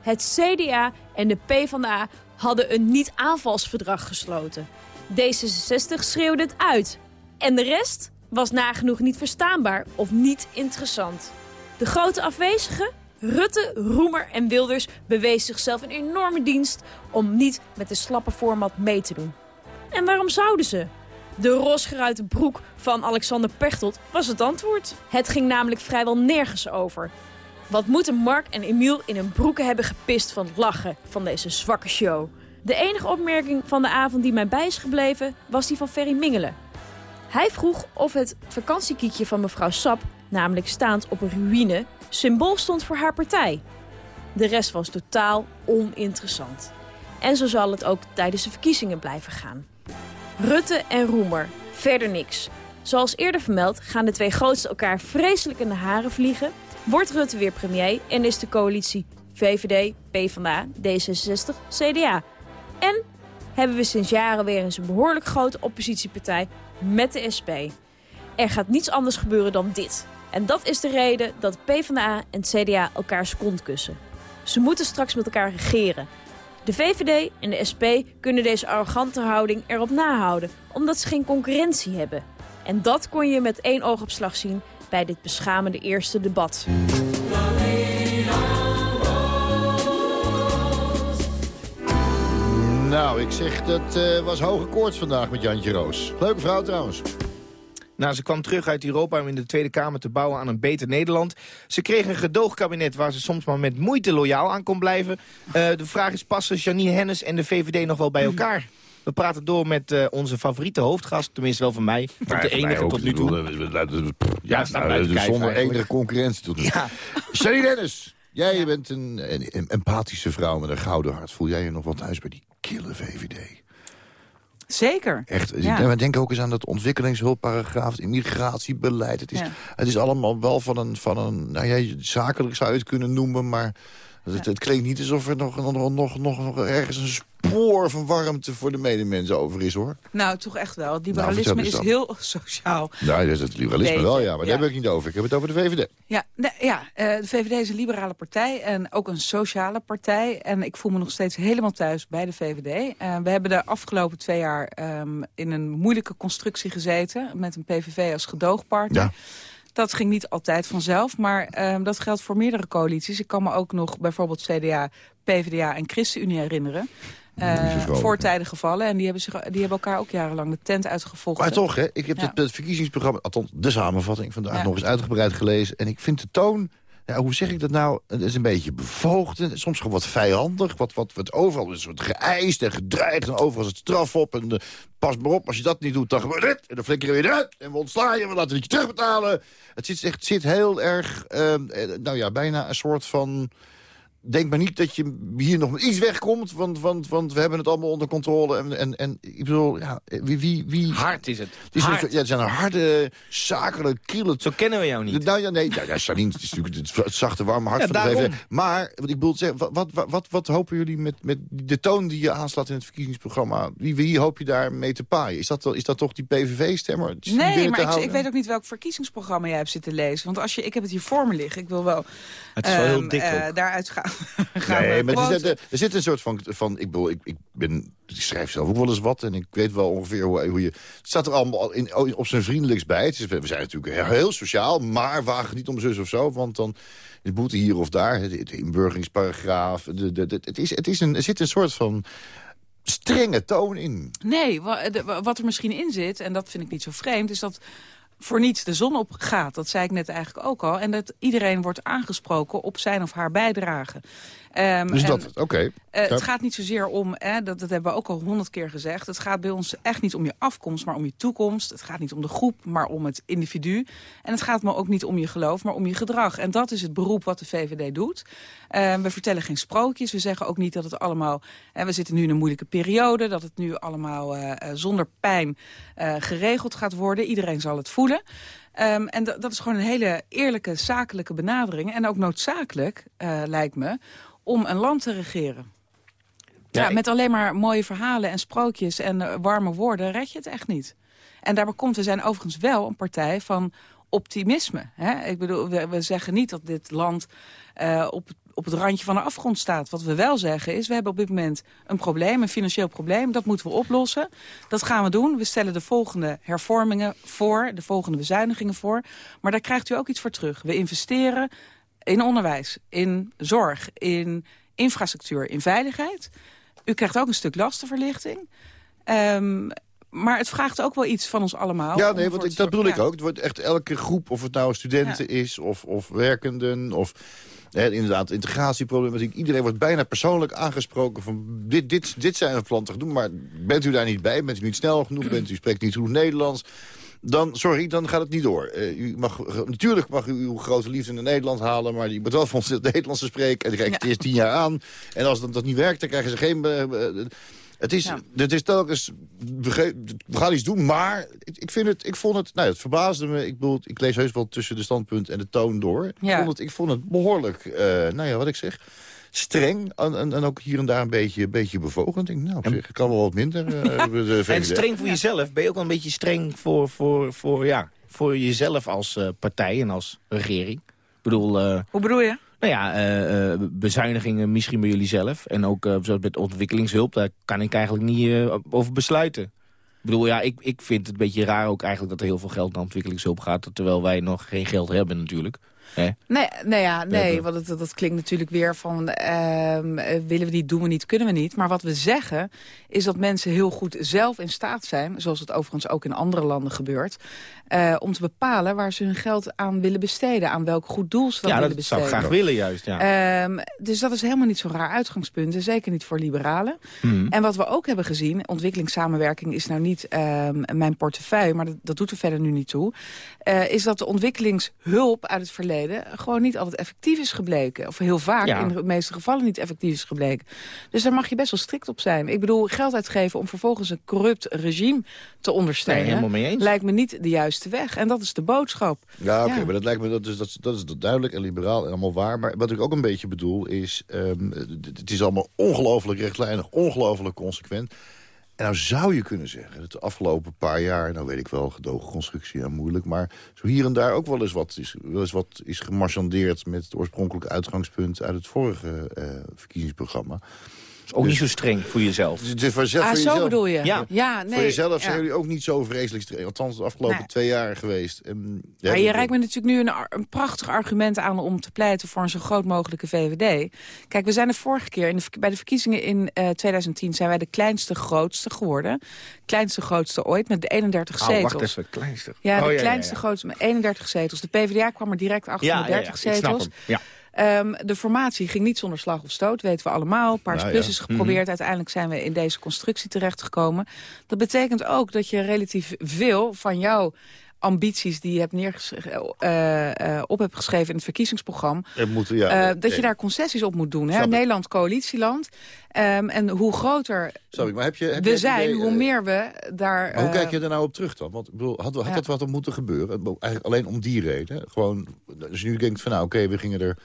Het CDA en de PvdA hadden een niet-aanvalsverdrag gesloten. D66 schreeuwde het uit. En de rest was nagenoeg niet verstaanbaar of niet interessant. De grote afwezigen, Rutte, Roemer en Wilders, bewezen zichzelf een enorme dienst om niet met de slappe format mee te doen. En waarom zouden ze? De rosgeruite broek van Alexander Pechtold was het antwoord. Het ging namelijk vrijwel nergens over. Wat moeten Mark en Emiel in hun broeken hebben gepist van lachen van deze zwakke show. De enige opmerking van de avond die mij bij is gebleven was die van Ferry Mingelen. Hij vroeg of het vakantiekiekje van mevrouw Sap, namelijk staand op een ruïne, symbool stond voor haar partij. De rest was totaal oninteressant. En zo zal het ook tijdens de verkiezingen blijven gaan. Rutte en Roemer, verder niks. Zoals eerder vermeld gaan de twee grootste elkaar vreselijk in de haren vliegen... wordt Rutte weer premier en is de coalitie VVD, PvdA, D66, CDA. En hebben we sinds jaren weer eens een behoorlijk grote oppositiepartij met de SP. Er gaat niets anders gebeuren dan dit. En dat is de reden dat PvdA en CDA elkaars kont kussen. Ze moeten straks met elkaar regeren. De VVD en de SP kunnen deze arrogante houding erop nahouden... omdat ze geen concurrentie hebben. En dat kon je met één oogopslag zien bij dit beschamende eerste debat. Nou, ik zeg dat uh, was hoge koorts vandaag met Jantje Roos. Leuke vrouw trouwens. Nou, ze kwam terug uit Europa om in de Tweede Kamer te bouwen aan een beter Nederland. Ze kreeg een gedoogkabinet waar ze soms maar met moeite loyaal aan kon blijven. Uh, de vraag is, passen Janine Hennis en de VVD nog wel bij elkaar? We praten door met uh, onze favoriete hoofdgast, tenminste wel van mij. Maar de enige ook, tot nu toe. Ja, ja nou, zonder enige concurrentie tot nu toe. Ja. Janine Hennis, jij bent een, een, een empathische vrouw met een gouden hart. Voel jij je nog wat thuis bij die kille VVD? Zeker. Echt. Ja. We denken ook eens aan dat ontwikkelingshulpparagraaf, het immigratiebeleid. Het is, ja. het is allemaal wel van een, van een nou ja, zakelijk zou je het kunnen noemen, maar het, het klinkt niet alsof er nog, nog, nog, nog, nog ergens een spoor van warmte voor de medemensen over is, hoor. Nou, toch echt wel. Het liberalisme nou, is heel sociaal. Nou, dat is het liberalisme wel, ja. Maar daar heb ik niet over. Ik heb het over de VVD. Ja, nee, ja uh, de VVD is een liberale partij en ook een sociale partij. En ik voel me nog steeds helemaal thuis bij de VVD. Uh, we hebben de afgelopen twee jaar um, in een moeilijke constructie gezeten... met een PVV als gedoogpartner. Ja. Dat ging niet altijd vanzelf, maar um, dat geldt voor meerdere coalities. Ik kan me ook nog bijvoorbeeld CDA, PvdA en ChristenUnie herinneren. Uh, voortijden gevallen. En die hebben, zich, die hebben elkaar ook jarenlang de tent uitgevolgd. Maar toch, hè, ik heb ja. het, verkiezingsprogramma, althans de samenvatting vandaag ja. nog eens uitgebreid gelezen. En ik vind de toon, ja, hoe zeg ik dat nou, het is een beetje bevoogd. En soms gewoon wat vijandig, wat, wat, wat overal is wat geëist en gedreigd. En overal het straf op. En de, pas maar op, als je dat niet doet, dan gebeurt dit. En dan flikkeren we je eruit. En we ontslaan je, we laten het je terugbetalen. Het zit, echt, zit heel erg, uh, nou ja, bijna een soort van denk maar niet dat je hier nog iets wegkomt. Want, want, want we hebben het allemaal onder controle. En, en, en ik bedoel, ja, wie... wie, wie Hard is het. het, is Hard. Een, ja, het zijn een harde, zakelijke, kille... Zo kennen we jou niet. Nou ja, nee, ja, het is natuurlijk het, zachte, warme hart ja, van de VVD. Maar, wat ik bedoel zeggen, wat, wat, wat, wat hopen jullie met, met de toon die je aanslaat in het verkiezingsprogramma? Wie, wie hoop je daar mee te paaien? Is dat, is dat toch die PVV-stemmer? Nee, maar ik, ik, weet ook niet welk verkiezingsprogramma jij hebt zitten lezen. Want als je, ik heb het hier voor me liggen. Ik wil wel, het is wel heel dik uh, daaruit gaan. gaan nee, maar er zit, er zit, een soort van... van ik, bedoel, ik, ik, ben, ik schrijf zelf ook wel eens wat en ik weet wel ongeveer hoe, hoe je... Het staat er allemaal in, op zijn vriendelijkst bij. Het is, we zijn natuurlijk heel sociaal, maar wagen niet om zus of zo. Want dan is boete hier of daar, de inburgeringsparagraaf. De, de, de, het is, het is een, er zit een soort van strenge toon in. Nee, wat er misschien in zit, en dat vind ik niet zo vreemd... is dat voor niets de zon opgaat. Dat zei ik net eigenlijk ook al. En dat iedereen wordt aangesproken op zijn of haar bijdrage. Ehm, Dus dat, oké. eh, Ja. Het gaat niet zozeer om, hè, dat, dat hebben we ook al honderd keer gezegd... het gaat bij ons echt niet om je afkomst, maar om je toekomst. Het gaat niet om de groep, maar om het individu. En het gaat me ook niet om je geloof, maar om je gedrag. En dat is het beroep wat de VVD doet. Eh, we vertellen geen sprookjes. We zeggen ook niet dat het allemaal... Hè, we zitten nu in een moeilijke periode. Dat het nu allemaal eh, eh, zonder pijn geregeld gaat worden. Iedereen zal het voelen. Ehm, en dat- is gewoon een hele eerlijke, zakelijke benadering. En ook noodzakelijk, lijkt me, om een land te regeren. Ja, Ja, ik- met alleen maar mooie verhalen en sprookjes en eh, warme woorden red je het echt niet. En daarbij komt, we zijn overigens wel een partij van optimisme. Hè? Ik bedoel, we, we zeggen niet dat dit land eh, op, op het randje van de afgrond staat. Wat we wel zeggen is, we hebben op dit moment een probleem, een financieel probleem. Dat moeten we oplossen. Dat gaan we doen. We stellen de volgende hervormingen voor, de volgende bezuinigingen voor. Maar daar krijgt u ook iets voor terug. We investeren in onderwijs, in zorg, in infrastructuur, in veiligheid. U krijgt ook een stuk lastenverlichting. Ehm, maar het vraagt ook wel iets van ons allemaal. Ja, nee, want ik, dat bedoel ik ook. Het wordt echt elke groep, of het nou studenten is of, of werkenden... of hè, inderdaad integratieproblematiek. Iedereen wordt bijna persoonlijk aangesproken van... Dit, dit, dit zijn we plan te doen, maar bent u daar niet bij? Bent u niet snel genoeg? Bent u spreekt niet goed Nederlands? Dan, sorry, dan gaat het niet door. Eh, u mag, natuurlijk mag u uw grote liefde naar Nederland halen... maar die moet wel van het Nederlands te spreken. En die krijgt het eerst tien jaar aan. En als dat, dat niet werkt, dan krijgen ze geen... eh, eh, het is, Ja. het is telkens, we, gaan iets doen, maar ik, vind het, ik vond het, nou, het verbaasde me. Ik, bedoel, ik lees heus wel tussen de standpunt en de toon door. Ik, vond, het, ik vond het behoorlijk, eh, nou ja, wat ik zeg, streng. En, en, en ook hier en daar een beetje, een beetje bevogend. Ik denk, nou, op zich, ik kan wel wat minder. eh, de En streng voor jezelf. Ben je ook wel een beetje streng voor, voor, voor, ja, voor jezelf als eh, partij en als regering? Ik bedoel, eh, Hoe bedoel je? nou ja, eh, eh, bezuinigingen misschien bij jullie zelf. En ook zoals met ontwikkelingshulp, daar kan ik eigenlijk niet eh, over besluiten. Ik bedoel, ja, ik, ik vind het een beetje raar ook eigenlijk dat er heel veel geld naar ontwikkelingshulp gaat. Terwijl wij nog geen geld hebben natuurlijk. Nee, nee, ja, nee want het, dat klinkt natuurlijk weer van... ehm, eh, willen we niet, doen we niet, kunnen we niet. Maar wat we zeggen is dat mensen heel goed zelf in staat zijn... zoals het overigens ook in andere landen gebeurt... eh, om te bepalen waar ze hun geld aan willen besteden. Aan welk goed doel ze dat Ja, willen dat zou besteden. ik graag willen juist, ja. Ehm, dus dat is helemaal niet zo'n raar uitgangspunt. En zeker niet voor liberalen. Mhm. En wat we ook hebben gezien, ontwikkelingssamenwerking is nou niet ehm, mijn portefeuille, maar dat, dat doet er verder nu niet toe, eh, is dat de ontwikkelingshulp uit het verleden gewoon niet altijd effectief is gebleken. Of heel vaak Ja. in de meeste gevallen niet effectief is gebleken. Dus daar mag je best wel strikt op zijn. Ik bedoel, geld uitgeven om vervolgens een corrupt regime te Nee, ondersteunen, helemaal mee eens. lijkt me niet de juiste weg. En dat is de boodschap. Ja, oké, Ja. maar dat lijkt me dat is, dat, is- dat is duidelijk en liberaal en allemaal waar. Maar wat ik ook een beetje bedoel is, ehm, het het is allemaal ongelooflijk rechtlijnig, ongelooflijk consequent. En nou zou je kunnen zeggen, dat afgelopen paar jaar, nou weet ik wel, gedogen constructie en moeilijk, maar zo hier en daar ook wel eens wat is, wel eens wat is gemarchandeerd met het oorspronkelijke uitgangspunt uit het vorige eh, verkiezingsprogramma. Ook niet zo streng voor jezelf. Dus het is voor, zelf, ah, voor zo jezelf, bedoel je? Ja. ja nee, voor jezelf ja. zijn jullie ook niet zo vreselijk streng. Althans, de afgelopen Nee. twee jaar geweest. En, ja, Maar je reikt me natuurlijk nu een, een prachtig argument aan om te pleiten voor een zo groot mogelijke VVD. Kijk, we zijn de vorige keer, in de, bij de verkiezingen in eh, 2010 zijn wij de kleinste grootste geworden. Kleinste grootste ooit, met de 31 Oh, zetels. wacht even, kleinste. Ja, de Oh, kleinste ja. grootste met 31 zetels. De PvdA kwam er direct achter Ja, met ja, 30 ja, ik snap zetels. hem. Ja. Ehm, de formatie ging niet zonder slag of stoot, weten we allemaal. Paars Nou Plus ja. is geprobeerd. Uiteindelijk zijn we in deze constructie terechtgekomen. Dat betekent ook dat je relatief veel van jouw ambities die je hebt eh, op hebt geschreven in het verkiezingsprogramma, Er moeten, ja, dat je daar concessies op moet doen. Hè? Nederland coalitieland. Ehm, en hoe groter Sorry, maar heb je, heb we zijn, idee, hoe meer we daar... Maar hoe kijk je er nou op terug dan? Want ik bedoel, had, had Ja. dat wat er moeten gebeuren? Eigenlijk alleen om die reden. Gewoon, als je nu denkt van nou oké, we gingen er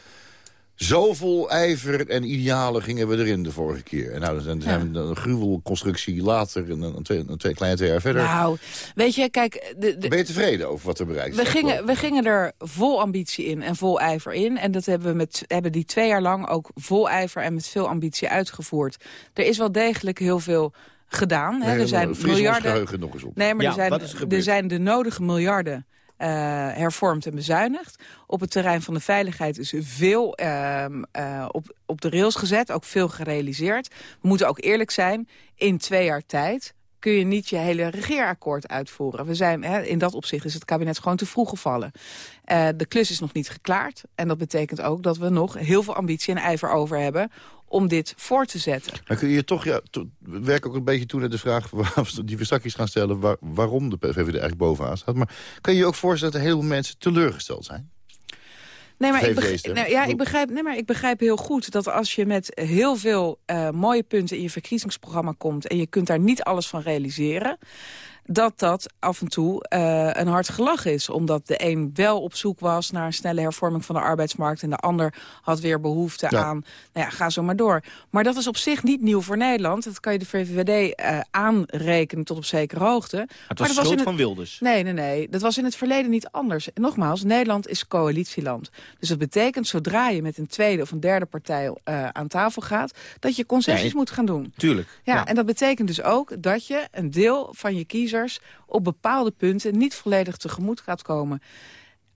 zo vol ijver en idealen gingen we erin de vorige keer. En nou, dan zijn, we een gruwelconstructie later, een, een, twee, een twee, kleine twee jaar verder. Nou, weet je, kijk... De, de, ben je tevreden over wat er bereikt is? We gingen, we gingen er vol ambitie in en vol ijver in. En dat hebben we met, hebben die twee jaar lang ook vol ijver en met veel ambitie uitgevoerd. Er is wel degelijk heel veel gedaan. Hè. Nee, er zijn miljarden. nog eens op. Nee, maar Ja, er, zijn, er er zijn de nodige miljarden. Eh, hervormd en bezuinigd. Op het terrein van de veiligheid is veel ehm, eh, op, op de rails gezet, ook veel gerealiseerd. We moeten ook eerlijk zijn, in twee jaar tijd kun je niet je hele regeerakkoord uitvoeren. We zijn, hè, in dat opzicht is het kabinet gewoon te vroeg gevallen. Eh, de klus is nog niet geklaard. En dat betekent ook dat we nog heel veel ambitie en ijver over hebben om dit voor te zetten. Maar kun je toch, ja, to, we werken ook een beetje toe naar de vraag... die we straks gaan stellen, waar, waarom de PVV er eigenlijk bovenaan staat. Maar kun je je ook voorstellen dat heel veel mensen teleurgesteld zijn? Nee, maar, ik begrijp, nou, ja, ik, begrijp, nee, maar ik begrijp heel goed dat als je met heel veel uh, mooie punten in je verkiezingsprogramma komt... en je kunt daar niet alles van realiseren dat dat af en toe uh, een hard gelach is. Omdat de een wel op zoek was naar een snelle hervorming van de arbeidsmarkt... en de ander had weer behoefte aan, nou ja, ga zo maar door. Maar dat is op zich niet nieuw voor Nederland. Dat kan je de VVD uh, aanrekenen tot op zekere hoogte. Het was maar dat was in van Wilders. Nee, nee, nee. Dat was in het verleden niet anders. En nogmaals, Nederland is coalitieland. Dus dat betekent, zodra je met een tweede of een derde partij uh, aan tafel gaat... dat je concessies moet gaan doen. Tuurlijk. Ja, Ja. en dat betekent dus ook dat je een deel van je kiezers op bepaalde punten niet volledig tegemoet gaat komen.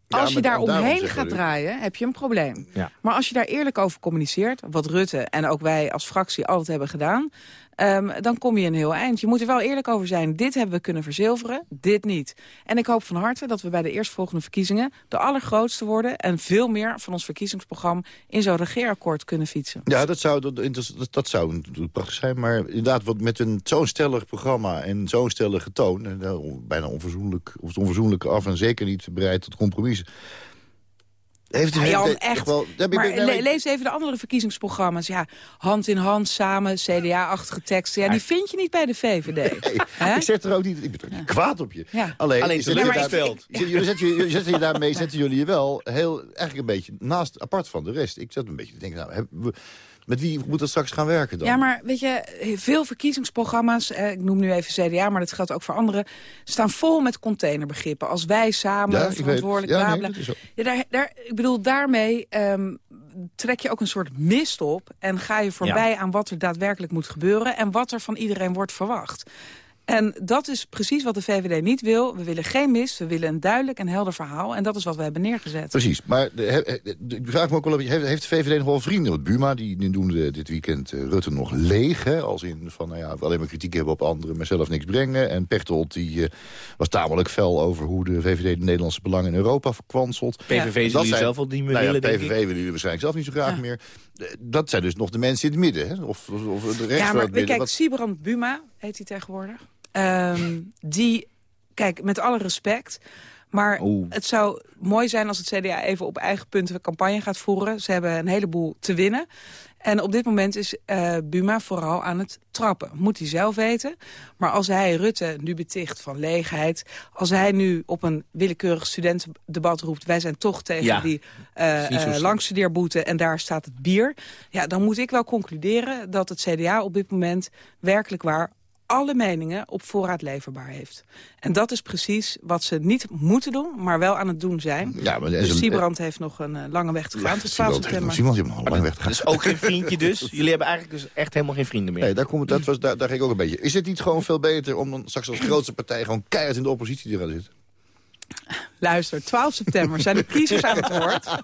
Ja, Als je daar daarom omheen gaat draaien, heb je een probleem. Ja. Maar als je daar eerlijk over communiceert, wat Rutte en ook wij als fractie altijd hebben gedaan... ehm, dan kom je een heel eind. Je moet er wel eerlijk over zijn. Dit hebben we kunnen verzilveren, dit niet. En ik hoop van harte dat we bij de eerstvolgende verkiezingen... de allergrootste worden en veel meer van ons verkiezingsprogramma... in zo'n regeerakkoord kunnen fietsen. Ja, dat zou, dat, dat, zou prachtig zijn. Maar inderdaad, wat met zo'n stellig programma en zo'n stellige toon... En, bijna onverzoenlijk, of het onverzoenlijke af en zeker niet bereid tot compromissen... Heeft Jan, heeft- echt. wel- Ja, maar nee, le- lees even de andere verkiezingsprogramma's. Ja, hand in hand, samen, CDA-achtige teksten. Ja, die vind je niet bij de VVD. Hè? Ik zeg er ook niet, ik ben er niet kwaad op je. Ja. Alleen, Alleen zet je teleurgesteld. daar- jullie zetten, jullie zetten je daarmee zetten jullie je wel heel, eigenlijk een beetje naast, apart van de rest. Ik zat een beetje te denken, nou, hebben we- met wie moet dat straks gaan werken dan? Ja, maar weet je, veel verkiezingsprogramma's, eh, ik noem nu even CDA, maar dat geldt ook voor anderen, staan vol met containerbegrippen. Als wij samen, Ja, ik weet- verantwoordelijk, ja, nee, bla. Ja, daar, daar, ik bedoel, daarmee ehm, trek je ook een soort mist op en ga je voorbij aan wat er daadwerkelijk moet gebeuren en wat er van iedereen wordt verwacht. En dat is precies wat de VVD niet wil. We willen geen mist, we willen een duidelijk en helder verhaal. En dat is wat we hebben neergezet. Precies, maar ik vraag me ook wel, of- heeft, heeft de VVD nog wel vrienden? Want Buma, die, die doen dit weekend eh, Rutte nog leeg. Hè? Als in van, nou ja, we alleen maar kritiek hebben op anderen, maar zelf niks brengen. En Pechtold, die eh, was tamelijk fel over hoe de VVD de Nederlandse belangen in Europa verkwanselt. PVV zullen Dat jullie zijn- zelf wel niet meer nou ja, willen, denk PVV willen jullie waarschijnlijk zelf niet zo graag meer. Eh, Dat zijn dus nog de mensen in het midden. Hè? Of, of, de rechts Ja, van maar het midden. kijk, Wat- Sibrand Buma heet hij tegenwoordig. Ehm, die, kijk, met alle respect... Maar het zou mooi zijn als het CDA even op eigen punten campagne gaat voeren. Ze hebben een heleboel te winnen. En op dit moment is eh, Buma vooral aan het trappen. Moet hij zelf weten. Maar als hij Rutte nu beticht van leegheid... als hij nu op een willekeurig studentendebat roept... wij zijn toch tegen Ja, die slim. langstudeerboete en daar staat het bier... ja, dan moet ik wel concluderen dat het CDA op dit moment werkelijk waar alle meningen op voorraad leverbaar heeft. En dat is precies wat ze niet moeten doen, maar wel aan het doen zijn. Ja, maar dus ze- Siebrand heeft nog een eh, lange weg te gaan tot 12 Simon heeft- september. Simon heeft nog een lange weg te gaan. Dus ook geen vriendje dus. Jullie hebben eigenlijk dus echt helemaal geen vrienden meer. Nee, daar, komt, het- dat was, daar, daar ging ik ook een beetje. Is het niet gewoon veel beter om dan straks als grootste partij... gewoon keihard in de oppositie te gaan zitten? Luister, 12 september zijn de kiezers aan het woord.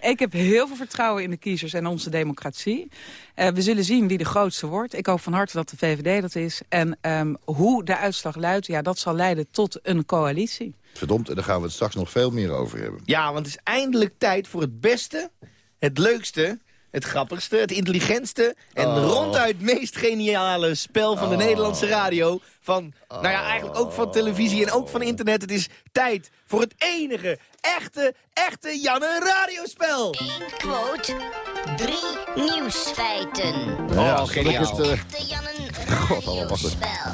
Ik heb heel veel vertrouwen in de kiezers en onze democratie. Eh, we zullen zien wie de grootste wordt. Ik hoop van harte dat de VVD dat is. En ehm, hoe de uitslag luidt, ja, dat zal leiden tot een coalitie. Verdomd, en daar gaan we het straks nog veel meer over hebben. Ja, want het is eindelijk tijd voor het beste, het leukste, het grappigste, het intelligentste... en Oh. ronduit meest geniale spel van de Nederlandse radio. Van, nou ja, eigenlijk ook van televisie en ook van internet. Het is tijd voor het enige, echte, echte Janne radiospel. Quote, drie nieuwsfeiten. Ja, Oh, geniaal. het, eh, God, allemaal wachten.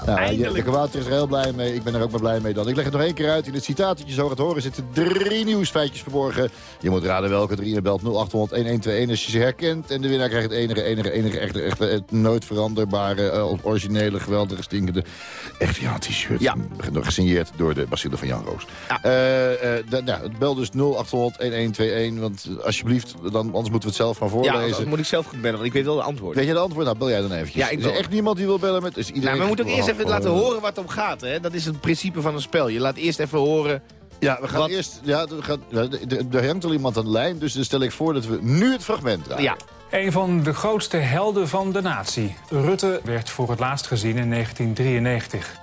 Ja, de Wouter is er heel blij mee. Ik ben er ook maar blij mee dan. Ik leg het nog één keer uit. In het citaat dat je zo gaat horen zitten drie nieuwsfeitjes verborgen. Je moet raden welke drie. Je belt 0800-1121 als je ze herkent. En de winnaar krijgt het enige, enige, enige, echte, echte, het nooit veranderbare, eh, originele, geweldige, stinkende, echt ja, t-shirt. Ja. Gesigneerd door de bacille van Jan Roos. Eh, da- nou, bel dus 0800-1121. Want eh, alsjeblieft, dan, anders moeten we het zelf gaan Ja, voorlezen. dan moet ik zelf goed bellen, want ik weet wel de antwoorden. Weet je de antwoord? Nou, bel jij dan eventjes. Ja, ik is er bel. echt niemand die wil bellen met... Is iedereen Nou, we moeten ook eerst even Oh, laten oh. horen wat het om gaat. Hè? Dat is het principe van een spel. Je laat eerst even horen Ja, we gaan eerst... Ja, er, gaat, er, hangt al iemand aan de lijn, dus dan stel ik voor dat we nu het fragment draaien. Ja. Een van de grootste helden van de natie. Rutte werd voor het laatst gezien in 1993.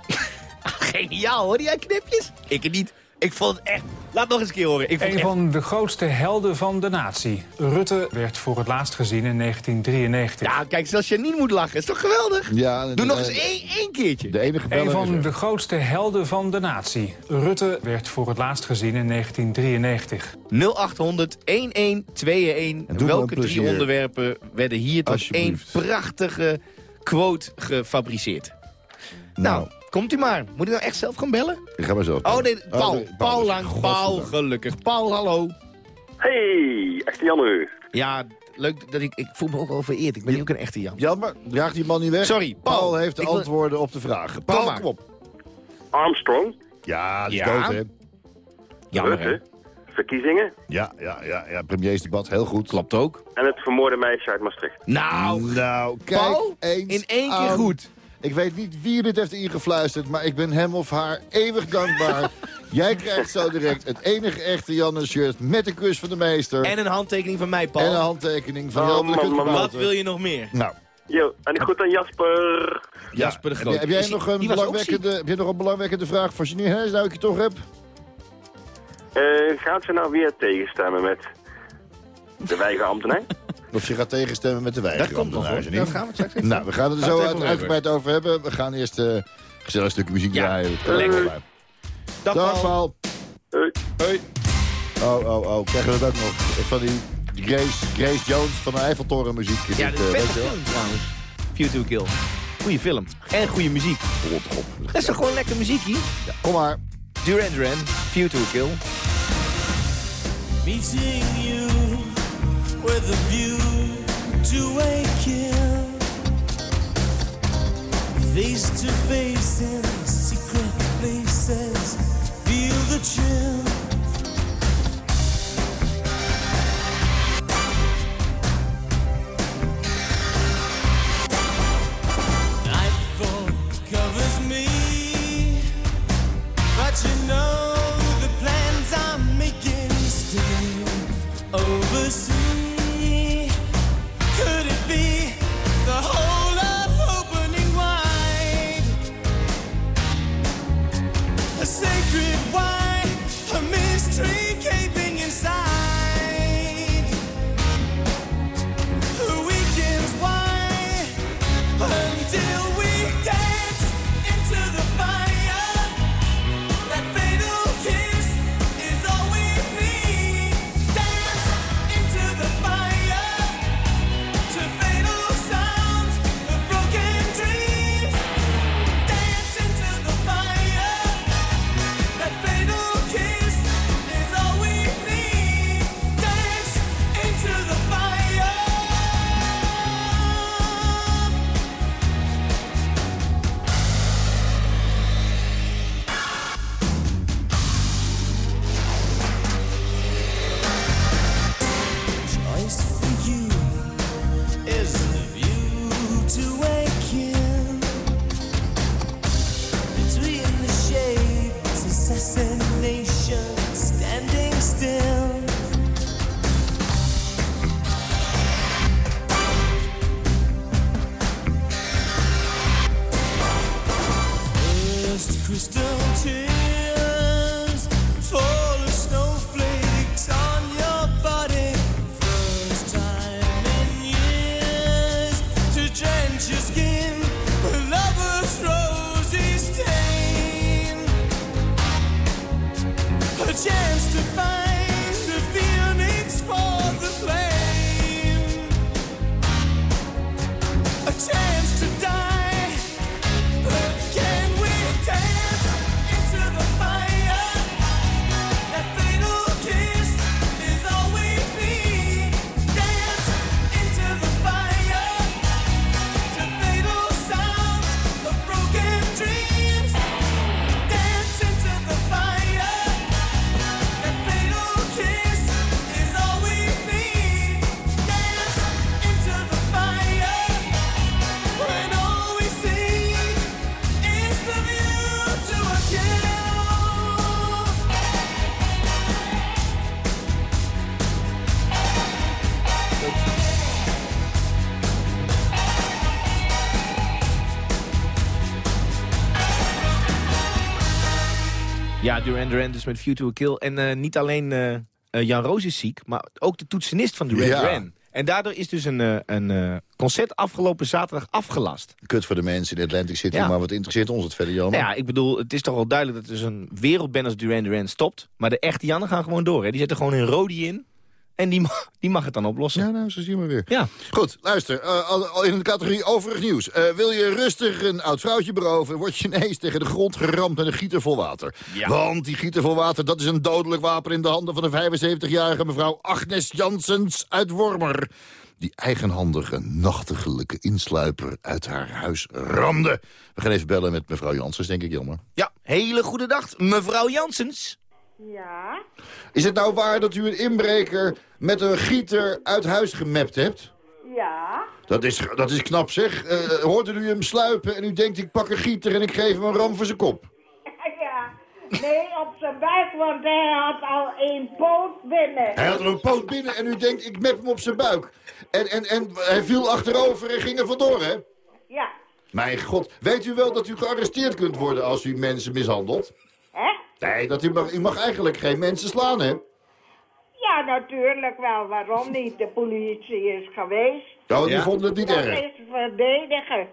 Geniaal hoor, die knipjes. Ik het niet. Ik vond het echt... Laat nog eens een keer horen. Ik vond Een echt... van de grootste helden van de natie. Rutte werd voor het laatst gezien in 1993. Ja, kijk, zelfs Janine moet lachen. Is toch geweldig? Ja, Doe nog eens één, één keertje. De enige Een van de grootste helden van de natie. Rutte werd voor het laatst gezien in 1993. 0800 1121. En doe me Welke drie plezier. onderwerpen werden hier tot één prachtige quote gefabriceerd? Nou, komt u maar. Moet ik nou echt zelf gaan bellen? Ik ga maar zo. Oh nee, Paul. nee, Paul is- lang. Paul, gelukkig. Paul, hallo. Hey, echte Janne. Ja, leuk dat ik... Ik voel me ook wel vereerd. Ik ben ook een echte Jan. Jan, maar draag die man niet weg. Sorry, Paul. heeft de Ik wil- antwoorden op de vragen. Paul, kom op. Armstrong. Ja, die is Ja. dood, hè? Jammer, hè? Verkiezingen. Ja, ja, ja, ja. Premiersdebat, heel goed. Klopt ook. En het vermoorde meisje uit Maastricht. Nou, Nou, kijk Paul, eens in één keer aan. goed. Ik weet niet wie dit heeft ingefluisterd, maar ik ben hem of haar eeuwig dankbaar. Jij krijgt zo direct het enige echte Janne shirt met een kus van de meester. En een handtekening van mij, Paul. En een handtekening van Oh, de man, man. Wat wil je nog meer? Nou, Yo, en ik goed aan Jasper. Jasper de heb, Groot. jij- heb jij nog een belangwekkende, heb jij nog een belangwekkende vraag voor Janine Hennis, nou ik je toch heb? Eh, gaat ze nou weer tegenstemmen met de weigerambtenaar? Of je gaat tegenstemmen met de Dat weiger. komt nog, hoor. Daar gaan we het straks Nou, we gaan het er zo uit, even uitgebreid over hebben. We gaan eerst eh gezellig een stukje muziek Ja, draaien. Dat lekker. Dag, Dag, Paul. Paul. Hoi. Oh, oh, oh. Krijgen we dat ook nog? Van die Grace, Grace Jones van de Eiffeltoren muziek. Is Ja, dat is eh, een weet vette je wel? film trouwens. View to Kill. Goeie film. En goede muziek. Rot op. Dat is toch gewoon lekker muziekie? Kom maar. Duran Duran. View to Kill. Meeting you with a view to a kill. Face to face in secret places. Feel the chill. Nightfall covers me. But you know Ja, Duran Duran dus met View to a Kill. En eh, niet alleen eh, eh, Jan Roos is ziek, maar ook de toetsenist van Duran Ja. Duran. En daardoor is dus een, een concert afgelopen zaterdag afgelast. Kut voor de mensen in Atlantic City, Ja. maar wat interesseert ons het verder, Jan? Nou ja, ik bedoel, het is toch wel duidelijk dat dus een wereldband als Duran Duran stopt. Maar de echte Jannen gaan gewoon door. Hè. Die zetten gewoon een Rodi in. En die, ma- die mag het dan oplossen. Ja, nou, zo zien we weer. Ja. Goed, luister. eh, al- al in de categorie overig nieuws. Eh, wil je rustig een oud vrouwtje beroven... word je ineens tegen de grond geramd met een gieter vol water. Want die gieter vol water, dat is een dodelijk wapen... in de handen van de 75-jarige mevrouw Agnes Jansens uit Wormer. Die eigenhandige, nachtelijke insluiper uit haar huis ramde. We gaan even bellen met mevrouw Jansens, denk ik, Jelmer. Ja, hele goede dag, mevrouw Jansens. Ja, Is het nou waar dat u een inbreker met een gieter uit huis gemapt hebt? ja. Dat is, dat is knap, zeg. Hoorde u hem sluipen en u denkt, ik pak een gieter en ik geef hem een ram voor zijn kop. Ja, nee, op zijn buik, want hij had al één poot binnen. Hij had er een poot binnen en u denkt, ik mep hem op zijn buik. En, en, en hij viel achterover en ging er vandoor, hè? Ja, Mijn god, weet u wel dat u gearresteerd kunt worden als u mensen mishandelt? hè? Nee, dat u, mag, u mag eigenlijk geen mensen slaan, hè? Ja, natuurlijk wel. Waarom niet? De politie is geweest. Oh, die vonden het niet Dat erg. is verdedigen.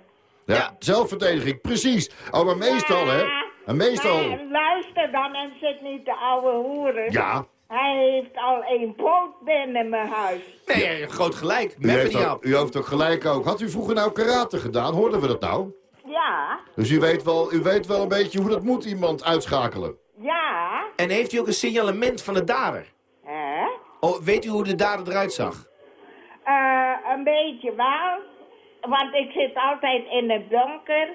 Ja, zelfverdediging, precies. Oh, maar meestal, hè? En meestal... Maar luister dan en zit niet de oude hoeren. Ja. Hij heeft al één poot binnen mijn huis. Nee, groot gelijk. U heeft, ook, u heeft ook gelijk ook. Had u vroeger nou karate gedaan? Hoorden we dat nou? Ja, Dus u weet wel, u weet wel een beetje hoe dat moet, iemand uitschakelen. Ja. En heeft u ook een signalement van de dader? Hè? Oh, weet u hoe de dader eruit zag? Eh, een beetje wel. Want ik zit altijd in het donker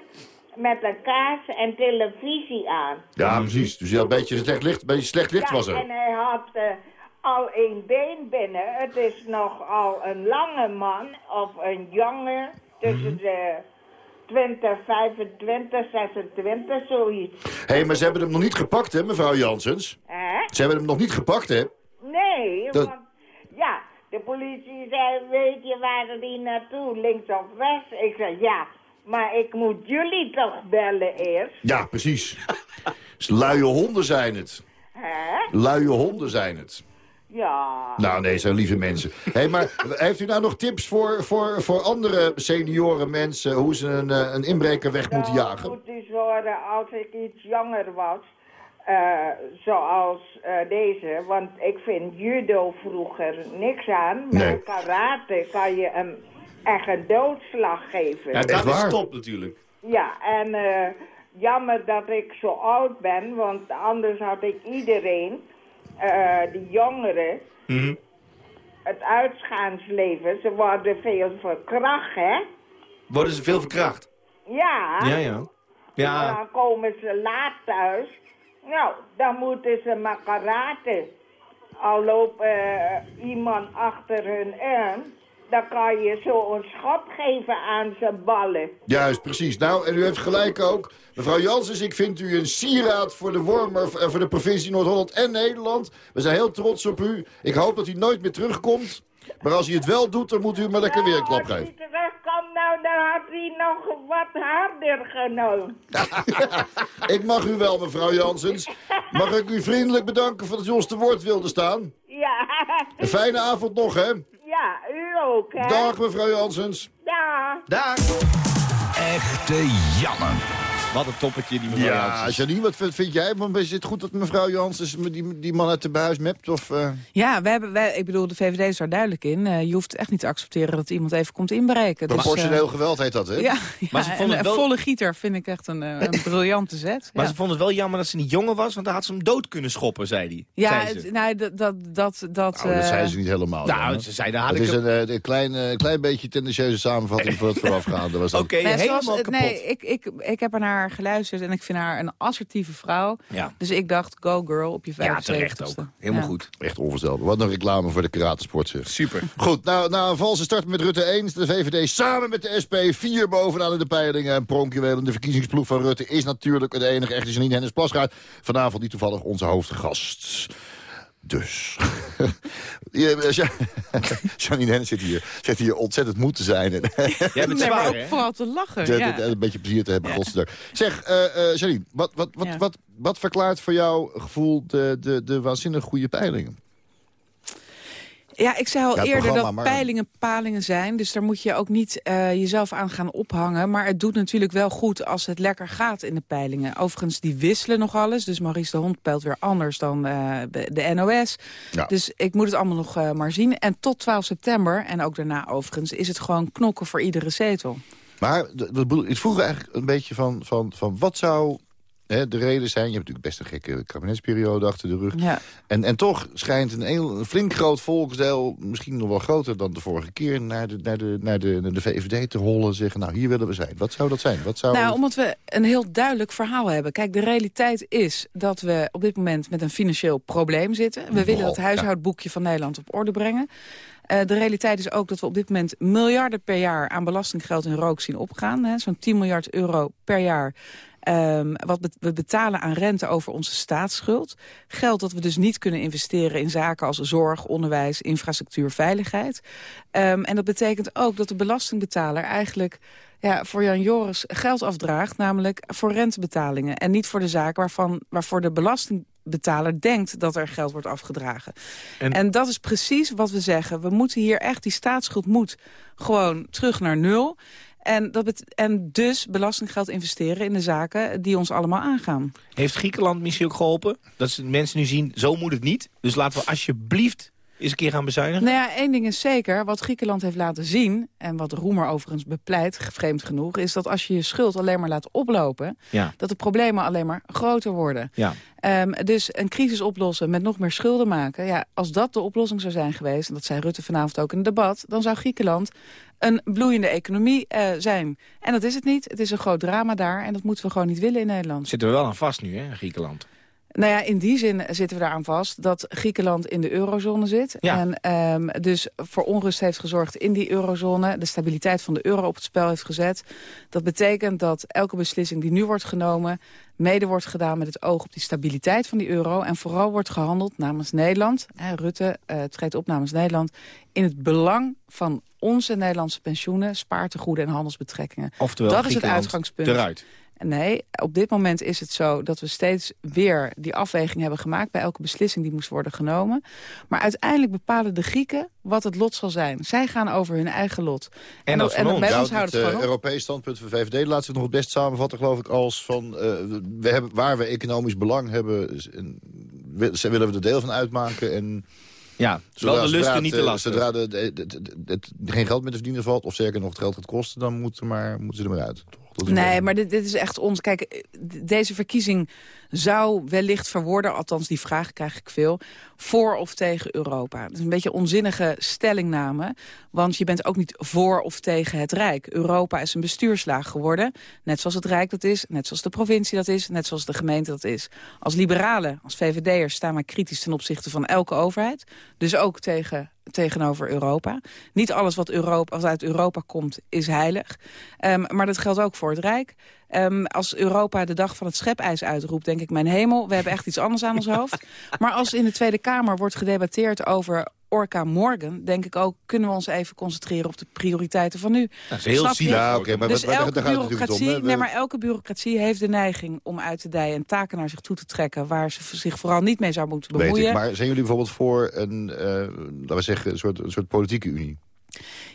met een kaars en televisie aan. Ja, precies. Dus je had een beetje slecht licht, een beetje slecht licht ja, was er. en hij had eh, al één been binnen. Het is nogal een lange man of een jongen tussen de 20, 25, 26, zoiets. Hé, hey, maar ze hebben hem nog niet gepakt, hè, mevrouw Jansens? Hè? Ze hebben hem nog niet gepakt, hè? Nee, Dat- want ja, de politie zei, weet je waar die naartoe, links of rechts? Ik zei, ja, maar ik moet jullie toch bellen eerst. Ja, precies. Dus luie honden zijn het. Hè? Luie honden zijn het. Ja. Nou, nee, zijn lieve mensen. Hé, hey, maar heeft u nou nog tips voor, voor, voor andere senioren mensen... hoe ze een, eh, een inbreker weg moeten Nou, jagen? moet eens horen als ik iets jonger was, eh, zoals eh, deze. Want ik vind judo vroeger niks aan, maar Nee. karate kan je hem echt een doodslag geven. Ja, dat is top natuurlijk. Ja, en eh, jammer dat ik zo oud ben, want anders had ik iedereen, eh die jongeren, het uitschaansleven, ze worden veel verkracht, hè? Worden ze veel verkracht? Ja. Ja, ja. En Ja, dan komen ze laat thuis. Nou, dan moeten ze maar karate. Al loopt eh, iemand achter hun arm, dan kan je zo een schop geven aan zijn ballen. Juist, precies. Nou, en u heeft gelijk ook. Mevrouw Janssens, ik vind u een sieraad voor de Wormer, eh, voor de provincie Noord-Holland en Nederland. We zijn heel trots op u. Ik hoop dat u nooit meer terugkomt. Maar als hij het wel doet, dan moet u hem maar lekker weer een klap geven. Terugkom nou, dan had hij nog wat harder genomen. Ik mag u wel, mevrouw Janssens. Mag ik u vriendelijk bedanken voor dat u ons te woord wilde staan? Ja. Een fijne avond nog, hè? Ook, hè? Dag, mevrouw Janssens. Dag. Dag. Echte Janne. Wat een toppetje die mevrouw Ja, Janssens. Janine, wat vind vind jij? Is het goed dat mevrouw Janssens die, die man uit de buis mept? Of, eh? Ja, we hebben, wij, ik bedoel, de VVD is daar duidelijk in. Eh, je hoeft echt niet te accepteren dat iemand even komt inbreken. Dus, Proportioneel eh, geweld heet dat, hè? Ja, Maar ze vonden en het een wel- volle gieter vind ik echt een, een briljante zet. Maar ja. ze vonden het wel jammer dat ze niet jonger was, want dan had ze hem dood kunnen schoppen, zei hij. Ja, zei ze. nou, dat... dat, dat, dat Nou, dat eh, zei ze niet helemaal. Nou, ze zei, daar had Het ik is een, een klein, klein beetje tendentieuze samenvatting voor het voorafgaande. was dat. Oké, Nee, helemaal zoals- kapot. Nee, ik, ik, ik heb er naar haar geluisterd en ik vind haar een assertieve vrouw. Ja. Dus ik dacht, go girl op je 75ste. Ja, terecht ook. Helemaal Ja. goed. Echt onvoorstelbaar. Wat een reclame voor de karatesport, zeg. Super. Goed, nou, na een valse start met Rutte 1... de VVD samen met de SP vier bovenaan in de peilingen. En pronkjuweel in de verkiezingsploeg van Rutte... is natuurlijk de enige echte Janine Hennis Plasgaard. Vanavond niet toevallig onze hoofdgast. Dus. Ja, Ja- Janine Hennis zit hier, zit hier ontzettend moe te zijn. En Jij bent zwaar, ook vooral te lachen. de- ja. de- een beetje plezier te hebben, godzijdank. Zeg, eh eh Janine, wat, wat, wat, Ja. wat, wat verklaart voor jou gevoel de, de, de waanzinnig goede peilingen? Ja, ik zei al Ja, eerder dat maar- peilingen palingen zijn. Dus daar moet je ook niet eh, jezelf aan gaan ophangen. Maar het doet natuurlijk wel goed als het lekker gaat in de peilingen. Overigens, die wisselen nog alles. Dus Maurice de Hond peilt weer anders dan eh, de NOS. Ja. Dus ik moet het allemaal nog eh, maar zien. En tot 12 september, en ook daarna overigens... is het gewoon knokken voor iedere zetel. Maar ik vroeg eigenlijk een beetje van, van, van wat zou hè, de reden zijn... je hebt natuurlijk best een gekke kabinetsperiode achter de rug... Ja. En, en toch schijnt een, heel, een flink groot volksdeel, misschien nog wel groter dan de vorige keer... naar de, naar de, naar de, naar de VVD te rollen zeggen, nou, hier willen we zijn. Wat zou dat zijn? Wat zou Nou, omdat we een heel duidelijk verhaal hebben. Kijk, de realiteit is dat we op dit moment met een financieel probleem zitten. We willen dat ja. huishoudboekje van Nederland op orde brengen. Eh, de realiteit is ook dat we op dit moment miljarden per jaar aan belastinggeld in rook zien opgaan. Zo'n 10 miljard euro per jaar. Ehm, wat be- we betalen aan rente over onze staatsschuld. Geld dat we dus niet kunnen investeren in zaken als zorg, onderwijs, infrastructuur, veiligheid. Ehm, en dat betekent ook dat de belastingbetaler eigenlijk ja, voor Jan Joris geld afdraagt, namelijk voor rentebetalingen. En niet voor de zaken waarvan, waarvoor de belastingbetaler denkt dat er geld wordt afgedragen. En- En, dat is precies wat we zeggen. We moeten hier echt, die staatsschuld moet gewoon terug naar nul. En, dat en dus belastinggeld investeren in de zaken die ons allemaal aangaan. Heeft Griekenland misschien ook geholpen? Dat mensen nu zien, zo moet het niet. Dus laten we alsjeblieft eens een keer gaan bezuinigen. Nou ja, één ding is zeker. Wat Griekenland heeft laten zien, en wat Roemer overigens bepleit, vreemd genoeg, is dat als je je schuld alleen maar laat oplopen, Ja. dat de problemen alleen maar groter worden. Ja. Ehm, dus een crisis oplossen met nog meer schulden maken. Ja, als dat de oplossing zou zijn geweest, en dat zei Rutte vanavond ook in het debat... dan zou Griekenland een bloeiende economie eh, zijn. En dat is het niet. Het is een groot drama daar en dat moeten we gewoon niet willen in Nederland. Zitten we wel aan vast nu, hè, Griekenland. Nou ja, in die zin zitten we daaraan vast dat Griekenland in de eurozone zit. Ja. En ehm, dus voor onrust heeft gezorgd in die eurozone. De stabiliteit van de euro op het spel heeft gezet. Dat betekent dat elke beslissing die nu wordt genomen... mede wordt gedaan met het oog op die stabiliteit van die euro. En vooral wordt gehandeld namens Nederland. Hè, Rutte eh, treedt op namens Nederland. In het belang van onze Nederlandse pensioenen, spaartegoeden en handelsbetrekkingen. Oftewel, dat is het uitgangspunt. eruit. Nee, op dit moment is het zo dat we steeds weer die afweging hebben gemaakt... bij elke beslissing die moest worden genomen. Maar uiteindelijk bepalen de Grieken wat het lot zal zijn. Zij gaan over hun eigen lot. En dat van ons. bij Ja, ons houdt het het eh, op. Europees standpunt van VVD laat zich nog het best samenvatten, geloof ik, als van eh, we hebben, waar we economisch belang hebben, ze- willen we er deel van uitmaken. En Ja, wel de lusten, het, niet de eh, lasten. Zodra de, de- de- de- het geen geld meer te verdienen valt, of zeker nog het geld gaat kosten, dan moet er maar, moeten ze er maar uit. Nee, maar dit, dit is echt ons. Kijk, eh, deze verkiezing zou wellicht verworden, althans die vraag krijg ik veel, voor of tegen Europa. Dat is een beetje onzinnige stellingname, want je bent ook niet voor of tegen het Rijk. Europa is een bestuurslaag geworden, net zoals het Rijk dat is, net zoals de provincie dat is, net zoals de gemeente dat is. Als liberalen, als VVD'ers staan wij kritisch ten opzichte van elke overheid, dus ook tegen tegenover Europa. Niet alles wat, Europa, wat uit Europa komt is heilig. Ehm, maar dat geldt ook voor het Rijk. Ehm, als Europa de dag van het schepijs uitroept, denk ik, mijn hemel, we hebben echt iets anders aan ons hoofd. Maar als in de Tweede Kamer wordt gedebatteerd over Orca Morgan, denk ik ook, kunnen we ons even concentreren op de prioriteiten van nu. Dat is heel zielig. Ja, oké, maar dus elke daar gaat bureaucratie, om, nee, maar elke bureaucratie heeft de neiging om uit te dijen en taken naar zich toe te trekken waar ze zich vooral niet mee zou moeten Weet bemoeien. ik, maar zijn jullie bijvoorbeeld voor een, eh, laten we zeggen, een soort, een soort politieke unie?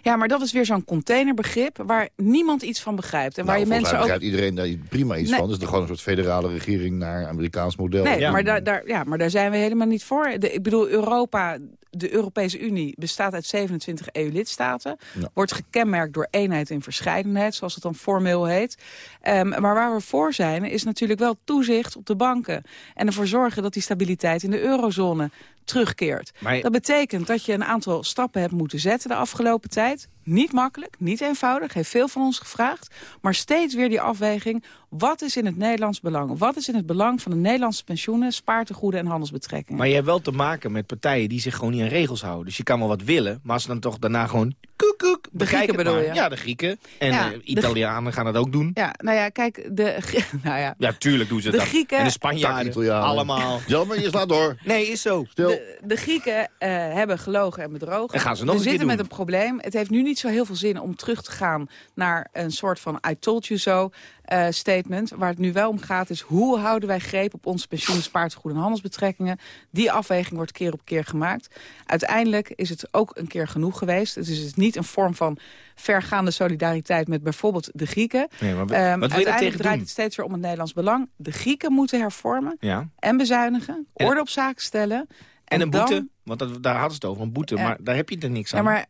Ja, maar dat is weer zo'n containerbegrip waar niemand iets van begrijpt. En waar Nou, je mensen ook... begrijpt iedereen daar prima iets Nee. van. Dus gewoon een soort federale regering naar Amerikaans model. Nee, maar, daar, daar, ja, maar daar zijn we helemaal niet voor. De, ik bedoel, Europa, de Europese Unie bestaat uit 27 EU-lidstaten. Ja. Wordt gekenmerkt door eenheid in verscheidenheid, zoals het dan formeel heet. Ehm, maar waar we voor zijn, is natuurlijk wel toezicht op de banken. En ervoor zorgen dat die stabiliteit in de eurozone terugkeert. Maar- Dat betekent dat je een aantal stappen hebt moeten zetten de afgelopen tijd. Niet makkelijk, niet eenvoudig, heeft veel van ons gevraagd. Maar steeds weer die afweging, wat is in het Nederlands belang? Wat is in het belang van de Nederlandse pensioenen, spaartegoeden en handelsbetrekkingen? Maar je hebt wel te maken met partijen die zich gewoon niet aan regels houden. Dus je kan wel wat willen, maar als ze dan toch daarna gewoon koek, Bekijk Grieken het bedoel maar. je? Ja, de Grieken. En Ja, eh, de Italianen gaan dat ook doen. Ja, nou ja, kijk, de... Nou ja, Ja, tuurlijk doen ze De dat. Grieken- En de Spanjaarden. Allemaal. Jammer, je slaat door. Nee, is zo. Stil. De, de Grieken eh, hebben gelogen en bedrogen. En gaan ze nog We een keer zitten met een probleem. Het heeft nu niet zo heel veel zin om terug te gaan naar een soort van I told you so eh, statement. Waar het nu wel om gaat is hoe houden wij greep op onze pensioenen, spaartegoeden en handelsbetrekkingen. Die afweging wordt keer op keer gemaakt. Uiteindelijk is het ook een keer genoeg geweest. Het is dus niet een vorm van vergaande solidariteit met bijvoorbeeld de Grieken. Nee, maar daar uiteindelijk tegen draait doen? het steeds weer om het Nederlands belang. De Grieken moeten hervormen Ja. en bezuinigen, En- orde op zaken stellen. En een dan- boete. Want dat, daar hadden ze het over, een boete. Ja. Maar daar heb je er niks Ja, aan. maar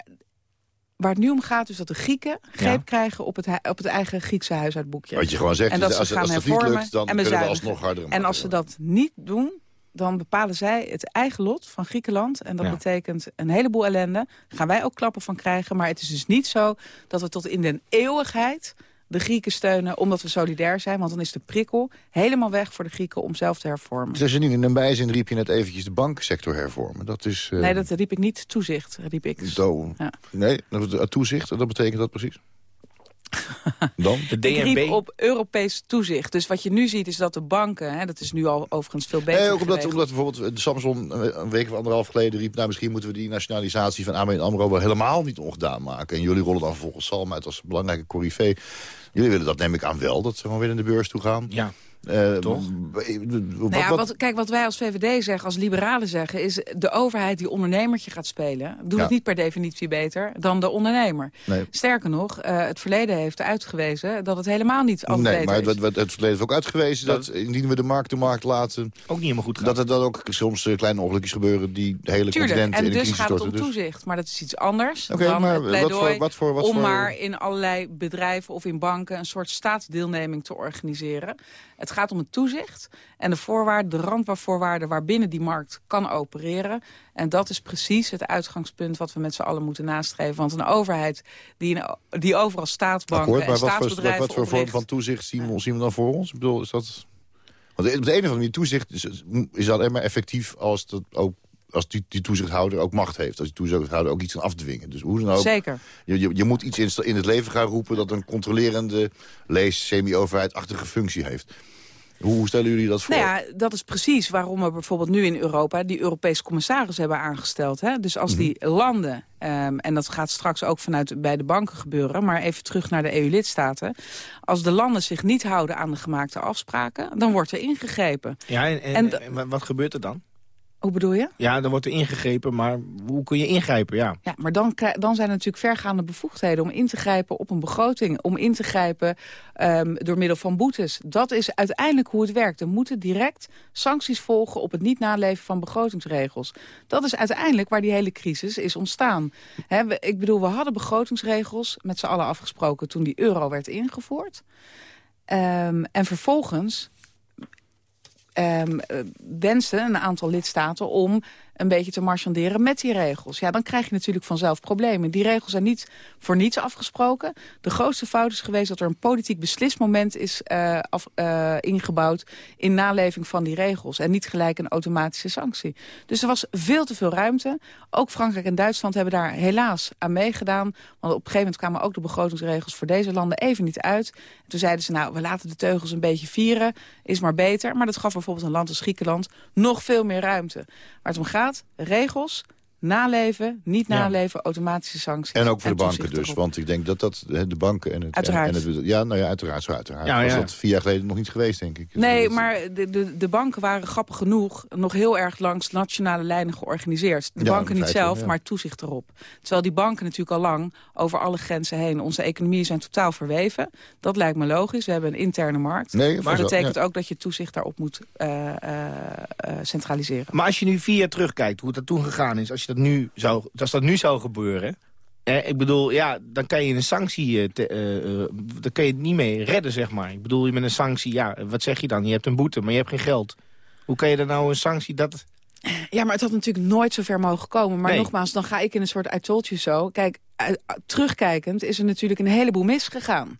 waar het nu om gaat is dat de Grieken greep Ja. krijgen op het, op het eigen Griekse huishoudboekje. Wat je gewoon zegt, en dat is, ze als, gaan als dat niet lukt, dan en kunnen we alsnog harder En als ze dat niet doen, dan bepalen zij het eigen lot van Griekenland. En dat Ja. betekent een heleboel ellende. Daar gaan wij ook klappen van krijgen. Maar het is dus niet zo dat we tot in den eeuwigheid de Grieken steunen omdat we solidair zijn. Want dan is de prikkel helemaal weg voor de Grieken om zelf te hervormen. Dus als je nu in een bijzin riep je net eventjes de banksector hervormen. Dat is... eh, Nee, dat riep ik niet toezicht, riep ik. zo. Ja. Nee, toezicht, dat betekent dat precies? Dan? De Ik DNB. riep op Europees toezicht. Dus wat je nu ziet is dat de banken, hè, dat is nu al overigens veel beter Nee, ook omdat, omdat bijvoorbeeld de Samson een een week of anderhalf geleden riep... nou, misschien moeten we die nationalisatie van ABN AMRO wel helemaal niet ongedaan maken. En jullie rollen dan vervolgens Salm uit als belangrijke corrivee. Jullie willen dat, neem ik aan wel, dat ze gewoon weer naar de beurs toe gaan. Ja. Eh, Toch? Nou ja, wat, kijk, wat wij als VVD zeggen, als liberalen zeggen... is de overheid die ondernemertje gaat spelen... doet Ja. het niet per definitie beter dan de ondernemer. Nee. Sterker nog, eh, het verleden heeft uitgewezen... dat het helemaal niet altijd Nee, beter maar het, het, het verleden heeft ook uitgewezen dat, indien we de markt de markt laten... Ook niet helemaal goed gaat. Dat er dan ook soms eh, kleine ongelukjes gebeuren die de hele Tuurlijk, en in de dus crisis gaat het om. Dus- toezicht. Maar dat is iets anders dan maar het wat voor- wat voor- wat om voor- maar in allerlei bedrijven of in banken... een soort staatsdeelneming te organiseren. Het gaat om het toezicht en de voorwaarden, de randvoorwaarden... waarbinnen die markt kan opereren. En dat is precies het uitgangspunt wat we met z'n allen moeten nastreven. Want een overheid die, een- die overal staatsbanken Akkoord, maar en wat voor, wat, voor vorm van toezicht zien we, zien we dan voor ons? Ik bedoel, is dat... Want op de een of andere manier toezicht is, is alleen maar effectief als, dat ook, als die, die toezichthouder ook macht heeft. Als die toezichthouder ook iets kan afdwingen. Dus hoe dan ook, Zeker. Je, je, je moet iets in, in het leven gaan roepen dat een controlerende, lees, semi-overheidachtige functie heeft. Hoe, stellen jullie dat voor? Nou ja, dat is precies waarom we bijvoorbeeld nu in Europa... die Europese commissaris hebben aangesteld. Hè? Dus als die landen, ehm, en dat gaat straks ook vanuit bij de banken gebeuren... maar even terug naar de EU-lidstaten... als de landen zich niet houden aan de gemaakte afspraken... dan wordt er ingegrepen. Ja, en, en, En de- en wat gebeurt er dan? Hoe bedoel je? Ja, dan wordt er ingegrepen, maar hoe kun je ingrijpen? Ja. Ja, maar dan, dan zijn er natuurlijk vergaande bevoegdheden om in te grijpen op een begroting. Om in te grijpen ehm, door middel van boetes. Dat is uiteindelijk hoe het werkt. Er moeten direct sancties volgen op het niet naleven van begrotingsregels. Dat is uiteindelijk waar die hele crisis is ontstaan. Hè, we- ik bedoel, we hadden begrotingsregels met z'n allen afgesproken toen die euro werd ingevoerd. Ehm, en vervolgens ehm, eh, wensten een aantal lidstaten om een beetje te marchanderen met die regels. Ja, dan krijg je natuurlijk vanzelf problemen. Die regels zijn niet voor niets afgesproken. De grootste fout is geweest dat er een politiek beslismoment is eh, eh, ingebouwd... in naleving van die regels en niet gelijk een automatische sanctie. Dus er was veel te veel ruimte. Ook Frankrijk en Duitsland hebben daar helaas aan meegedaan. Want op een gegeven moment kwamen ook de begrotingsregels voor deze landen even niet uit. En toen zeiden ze, nou, we laten de teugels een beetje vieren, is maar beter. Maar dat gaf bijvoorbeeld een land als Griekenland nog veel meer ruimte. Waar het om gaat, regels, naleven, niet Ja. naleven, automatische sancties. En ook voor de banken dus. erop. Want ik denk dat dat hè, de banken en het... Uiteraard. En het ja, nou ja, uiteraard. Zo uiteraard. Ja, was ja. dat vier jaar geleden nog niet geweest, denk ik. Nee, Dat- maar de, de, de banken waren grappig genoeg nog heel erg langs nationale lijnen georganiseerd. De Ja, banken niet feite, zelf, ja. maar toezicht erop. Terwijl die banken natuurlijk al lang over alle grenzen heen. Onze economieën zijn totaal verweven. Dat lijkt me logisch. We hebben een interne markt. Nee, maar dat betekent ja. ook dat je toezicht daarop moet eh, eh, eh, centraliseren. Maar als je nu vier jaar terugkijkt, hoe dat toen gegaan is... als, je dat, nu zou, als dat nu zou gebeuren... Eh, ik bedoel, ja, dan kan je een sanctie... eh, te, eh, eh, dan kan je het niet mee redden, zeg maar. Ik bedoel, je met een sanctie, ja, wat zeg je dan? Je hebt een boete, maar je hebt geen geld. Hoe kan je dan nou een sanctie... Dat... Ja, maar het had natuurlijk nooit zo ver mogen komen. Maar Nee. nogmaals, dan ga ik in een soort I told you so. Kijk, terugkijkend is er natuurlijk een heleboel misgegaan.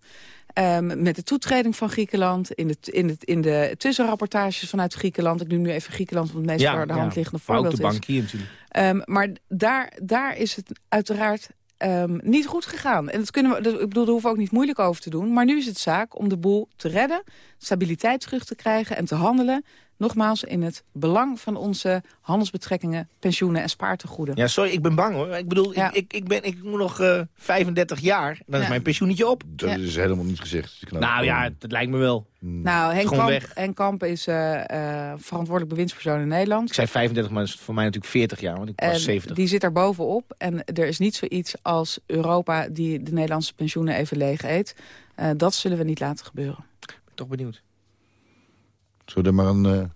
Ehm, met de toetreding van Griekenland, in de, in, de, in de tussenrapportages vanuit Griekenland. Ik noem nu even Griekenland, want het meest voor de hand liggende voorbeeld de is. bankier natuurlijk. Ehm, maar daar, daar is het uiteraard ehm, niet goed gegaan. En dat kunnen we, dat, ik bedoel, daar hoeven we ook niet moeilijk over te doen. Maar nu is het zaak om de boel te redden, stabiliteit terug te krijgen en te handelen. Nogmaals, in het belang van onze handelsbetrekkingen, pensioenen en spaartegoeden. Ja, sorry, ik ben bang hoor. Ik bedoel, ik, ik, ik, ben, ik moet nog eh 35 jaar, dan is mijn pensioenetje op. Dat is helemaal niet gezegd. Nou ja, dat lijkt me wel. Nou, Henk Kamp. Henk Kamp is eh, eh, verantwoordelijk bewindspersoon in Nederland. Ik zei 35, maar dat is voor mij natuurlijk 40 jaar, want ik was En 70. die zit daar bovenop. En er is niet zoiets als Europa die de Nederlandse pensioenen even leeg eet. Eh, dat zullen we niet laten gebeuren. Ik ben toch benieuwd. Zullen we er maar een... eh,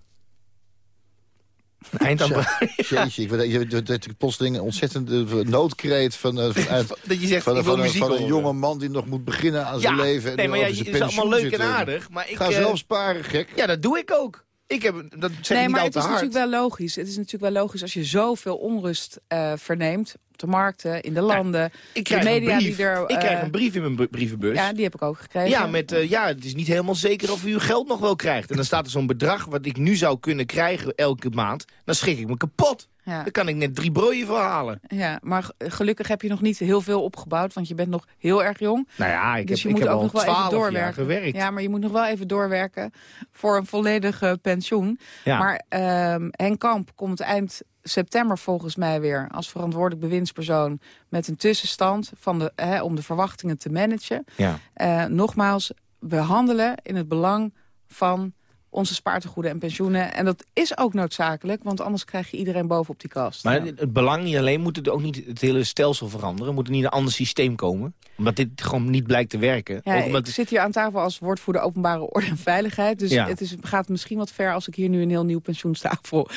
Eind aan Jeetje, ik weet, je, dat- dat ik plotseling een ontzettende noodkreet van, eh, vanuit, Dat je zegt, van, van, een- muziek van een horen. jonge man die nog moet beginnen aan zijn Ja, leven. en nee, nu maar ja, het zijn is allemaal leuk en zit. aardig. Maar ik, Ga eh, zelf sparen, gek. Ja, dat doe ik ook. Ik heb, dat zeg nee, maar het is hard. natuurlijk wel logisch. Het is natuurlijk wel logisch als je zoveel onrust eh, verneemt. Op de markten, in de landen. Ik krijg, de media een brief. die er... ik krijg eh, een brief in mijn bu- brievenbus. Ja, die heb ik ook gekregen. Ja, met, eh, ja, het is niet helemaal zeker of u uw geld nog wel krijgt. En dan staat er zo'n bedrag wat ik nu zou kunnen krijgen elke maand. Dan schrik ik me kapot. Ja. Dan kan ik net drie broodje voor halen. Ja, maar gelukkig heb je nog niet heel veel opgebouwd, want je bent nog heel erg jong. Nou ja, ik dus heb, je ik moet heb ook al nog wel even 12 jaar doorwerken. gewerkt. Ja, maar je moet nog wel even doorwerken voor een volledig eh, pensioen. Ja. Maar ehm Henk Kamp komt eind september volgens mij weer als verantwoordelijk bewindspersoon met een tussenstand van de, hè, om de verwachtingen te managen. Ja. Eh, nogmaals, we handelen in het belang van onze spaartegoeden en pensioenen. En dat is ook noodzakelijk, want anders krijg je iedereen bovenop die kast. Maar het- het belang niet alleen, moet het ook niet het hele stelsel veranderen? Moet er niet een ander systeem komen? Omdat dit gewoon niet blijkt te werken. Ja, Ook omdat ik zit hier aan tafel als woordvoerder openbare orde en veiligheid. Dus Ja. het is, gaat misschien wat ver als ik hier nu een heel nieuw pensioenstelsel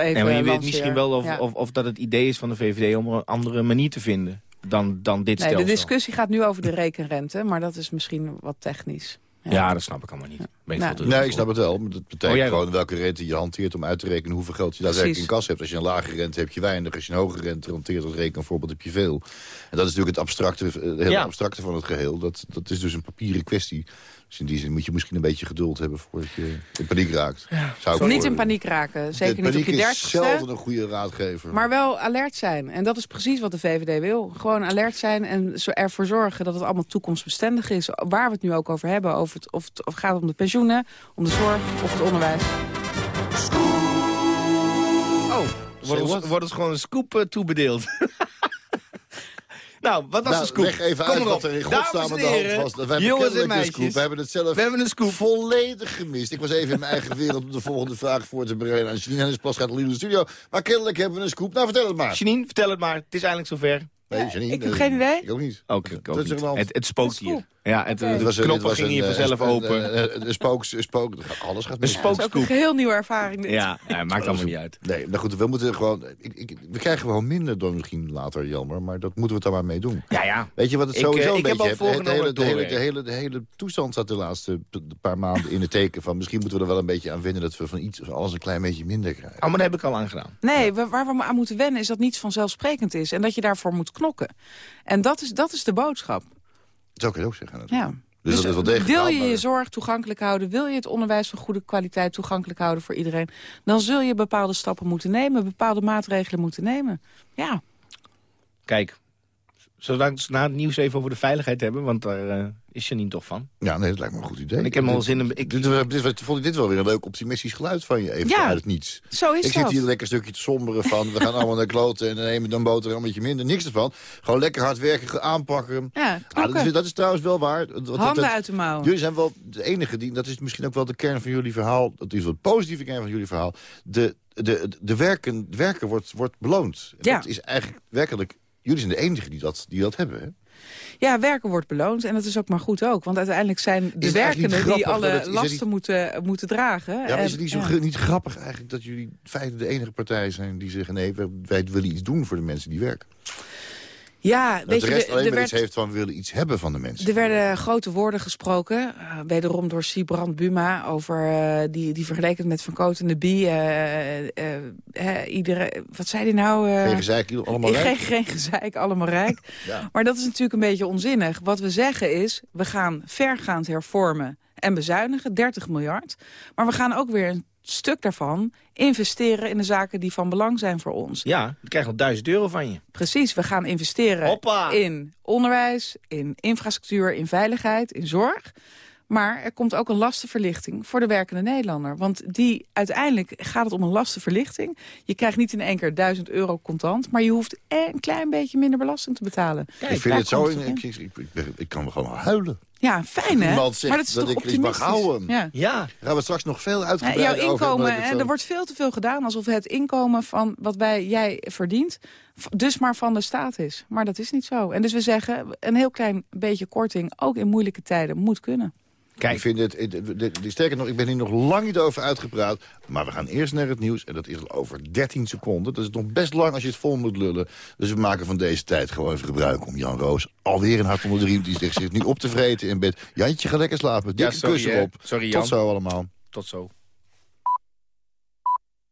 even Nee, maar je weet misschien wel of, of, of dat het idee is van de VVD om een andere manier te vinden dan, dan dit Nee, stelsel. de discussie gaat nu over de rekenrente, maar dat is misschien wat technisch. Ja, dat snap ik allemaal niet. Ben ik Nou. te- Nee, ik snap het wel. Maar dat betekent Oh, gewoon welke rente je hanteert om uit te rekenen hoeveel geld je daadwerkelijk in kas hebt. Als je een lage rente hebt je weinig. Als je een hoge rente hanteert als rekenvoorbeeld heb je veel. En dat is natuurlijk het abstracte, eh, het hele Ja. abstracte van het geheel. Dat, dat is dus een papieren kwestie. Dus in die zin moet je misschien een beetje geduld hebben voordat je in paniek raakt. Zou ik Niet in paniek raken, zeker De niet op paniek je is dertigste. zelden een goede raadgever. Maar wel alert zijn. En dat is precies wat de VVD wil. Gewoon alert zijn en zo ervoor zorgen dat het allemaal toekomstbestendig is. Waar we het nu ook over hebben. Over het, of het of het gaat om de pensioenen, om de zorg of het onderwijs. Oh, wordt ons, wordt ons gewoon een scoop eh, toebedeeld. nou, wat was Nou, de scoop? leg even Kom uit wat er in godsnaam aan en de hand was. We hebben jongens en meisjes. scoop. We hebben het zelf We hebben een scoop. volledig gemist. Ik was even in mijn eigen wereld om de volgende vraag voor te bereiden. aan Janine Hennis Plas gaat al in de studio. Maar kennelijk hebben we een scoop. Nou, vertel het maar. Janine, vertel het maar. Het is eindelijk zover. Nee, Janine, ik heb eh, geen idee. Ik ook niet. Ook, ik ook Dat is er niet. Het, het spookt hier. Ja, het, de Dit was een- knoppen gingen hier eh, vanzelf een- open. Een, een, een spooks, spook, alles gaat Een mis. Dat is ook spookscoop. een heel nieuwe ervaring. Dit. Ja, maakt allemaal niet uit. Nee, nou goed, we moeten gewoon... Ik, ik, we krijgen gewoon minder dan misschien later, Jelmer. Maar dat moeten we het dan maar mee doen. Ja, ja. Weet je wat het Ik, sowieso eh, een ik heb beetje al heeft? De hele, de, hele, de, hele, de hele toestand zat de laatste paar maanden in het teken van... misschien moeten we er wel een beetje aan wennen dat we van iets van alles een klein beetje minder krijgen. Oh, maar dat heb ik al aangedaan. Nee, wa- waar we aan moeten wennen is dat niets vanzelfsprekend is. En dat je daarvoor moet knokken. En dat is, dat is de boodschap. Zo kun je het ook zeggen. natuurlijk. Ja. Dus, dat is wel degelijk wil je je zorg toegankelijk houden, wil je het onderwijs van goede kwaliteit toegankelijk houden voor iedereen, dan zul je bepaalde stappen moeten nemen, bepaalde maatregelen moeten nemen. Ja, Kijk, zodat we het na het nieuws even over de veiligheid hebben, want daar eh, is je niet toch van. Ja, nee, dat lijkt me een goed idee. En ik heb al zin in... Ik, Dit, dit, dit, vond ik dit wel weer een leuk optimistisch geluid van je, even Ja, uit het niets. zo is ik dat. zit hier lekker een stukje te somberen van... we gaan allemaal naar kloten en dan nemen we dan boterhammetje minder. Niks ervan. Gewoon lekker hard werken, aanpakken. Ja, Ah, dat, is, dat is trouwens wel waar. Dat- dat- Handen dat- uit de mouwen. Jullie zijn wel de enige die... dat is misschien ook wel de kern van jullie verhaal. Dat is wel de positieve kern van jullie verhaal. De, de, de werken, de werken wordt, wordt beloond. Ja. Dat is eigenlijk werkelijk... Jullie zijn de enige die dat, die dat hebben, hè? Ja, werken wordt beloond en dat is ook maar goed ook. Want uiteindelijk zijn de werkenden die alle het- lasten moeten, moeten dragen. Ja, maar En- is het niet, zo, ja. niet grappig eigenlijk dat jullie in feite de enige partij zijn... die zeggen, nee, wij, wij willen iets doen voor de mensen die werken. Ja, Dat weet de rest alleen maar iets heeft van, we willen iets hebben van de mensen. Er werden grote woorden gesproken, eh, wederom door Sibrand Buma... over eh, die, die vergeleken met Van Cote en de Bie. eh, iedere, wat zei hij nou? Geen gezeik, allemaal geen, rijk. geen gezeik, allemaal rijk. Ja. Maar dat is natuurlijk een beetje onzinnig. Wat we zeggen is, we gaan vergaand hervormen... en bezuinigen, 30 miljard. Maar we gaan ook weer een stuk daarvan investeren in de zaken die van belang zijn voor ons. Ja, je krijgt nog 1000 euro van je. Precies, we gaan investeren Hoppa. in onderwijs, in infrastructuur, in veiligheid, in zorg. Maar er komt ook een lastenverlichting voor de werkende Nederlander. Want die, uiteindelijk gaat het om een lastenverlichting. Je krijgt niet in één keer 1000 euro contant... maar je hoeft een klein beetje minder belasting te betalen. ik vind het zo... komt het Ik, op in. ik, ik, ik, ik kan me gewoon huilen. Ja, fijn hè? Iemand zegt maar dat is toch ik iets mag optimistisch? houden. Ja. Ja. Gaan we straks nog veel Ja, jouw over hebben, inkomen, hè, zo- er wordt veel te veel gedaan alsof het inkomen van wat wij, jij verdient, dus maar van de staat is. Maar dat is niet zo. En dus we zeggen, een heel klein beetje korting, ook in moeilijke tijden, moet kunnen. Ik vind het, het- het- het- sterker nog, ik ben hier nog lang niet over uitgepraat. Maar we gaan eerst naar het nieuws en dat is al over 13 seconden. Dat is nog best lang als je het vol moet lullen. Dus we maken van deze tijd gewoon even gebruik om Jan Roos... alweer een hart onder de riem, die zegt zich nu op te vreten in bed. Jantje, ga lekker slapen. Dikke sorry, kussen hè. op. Sorry, Jan. Tot zo allemaal. Tot zo.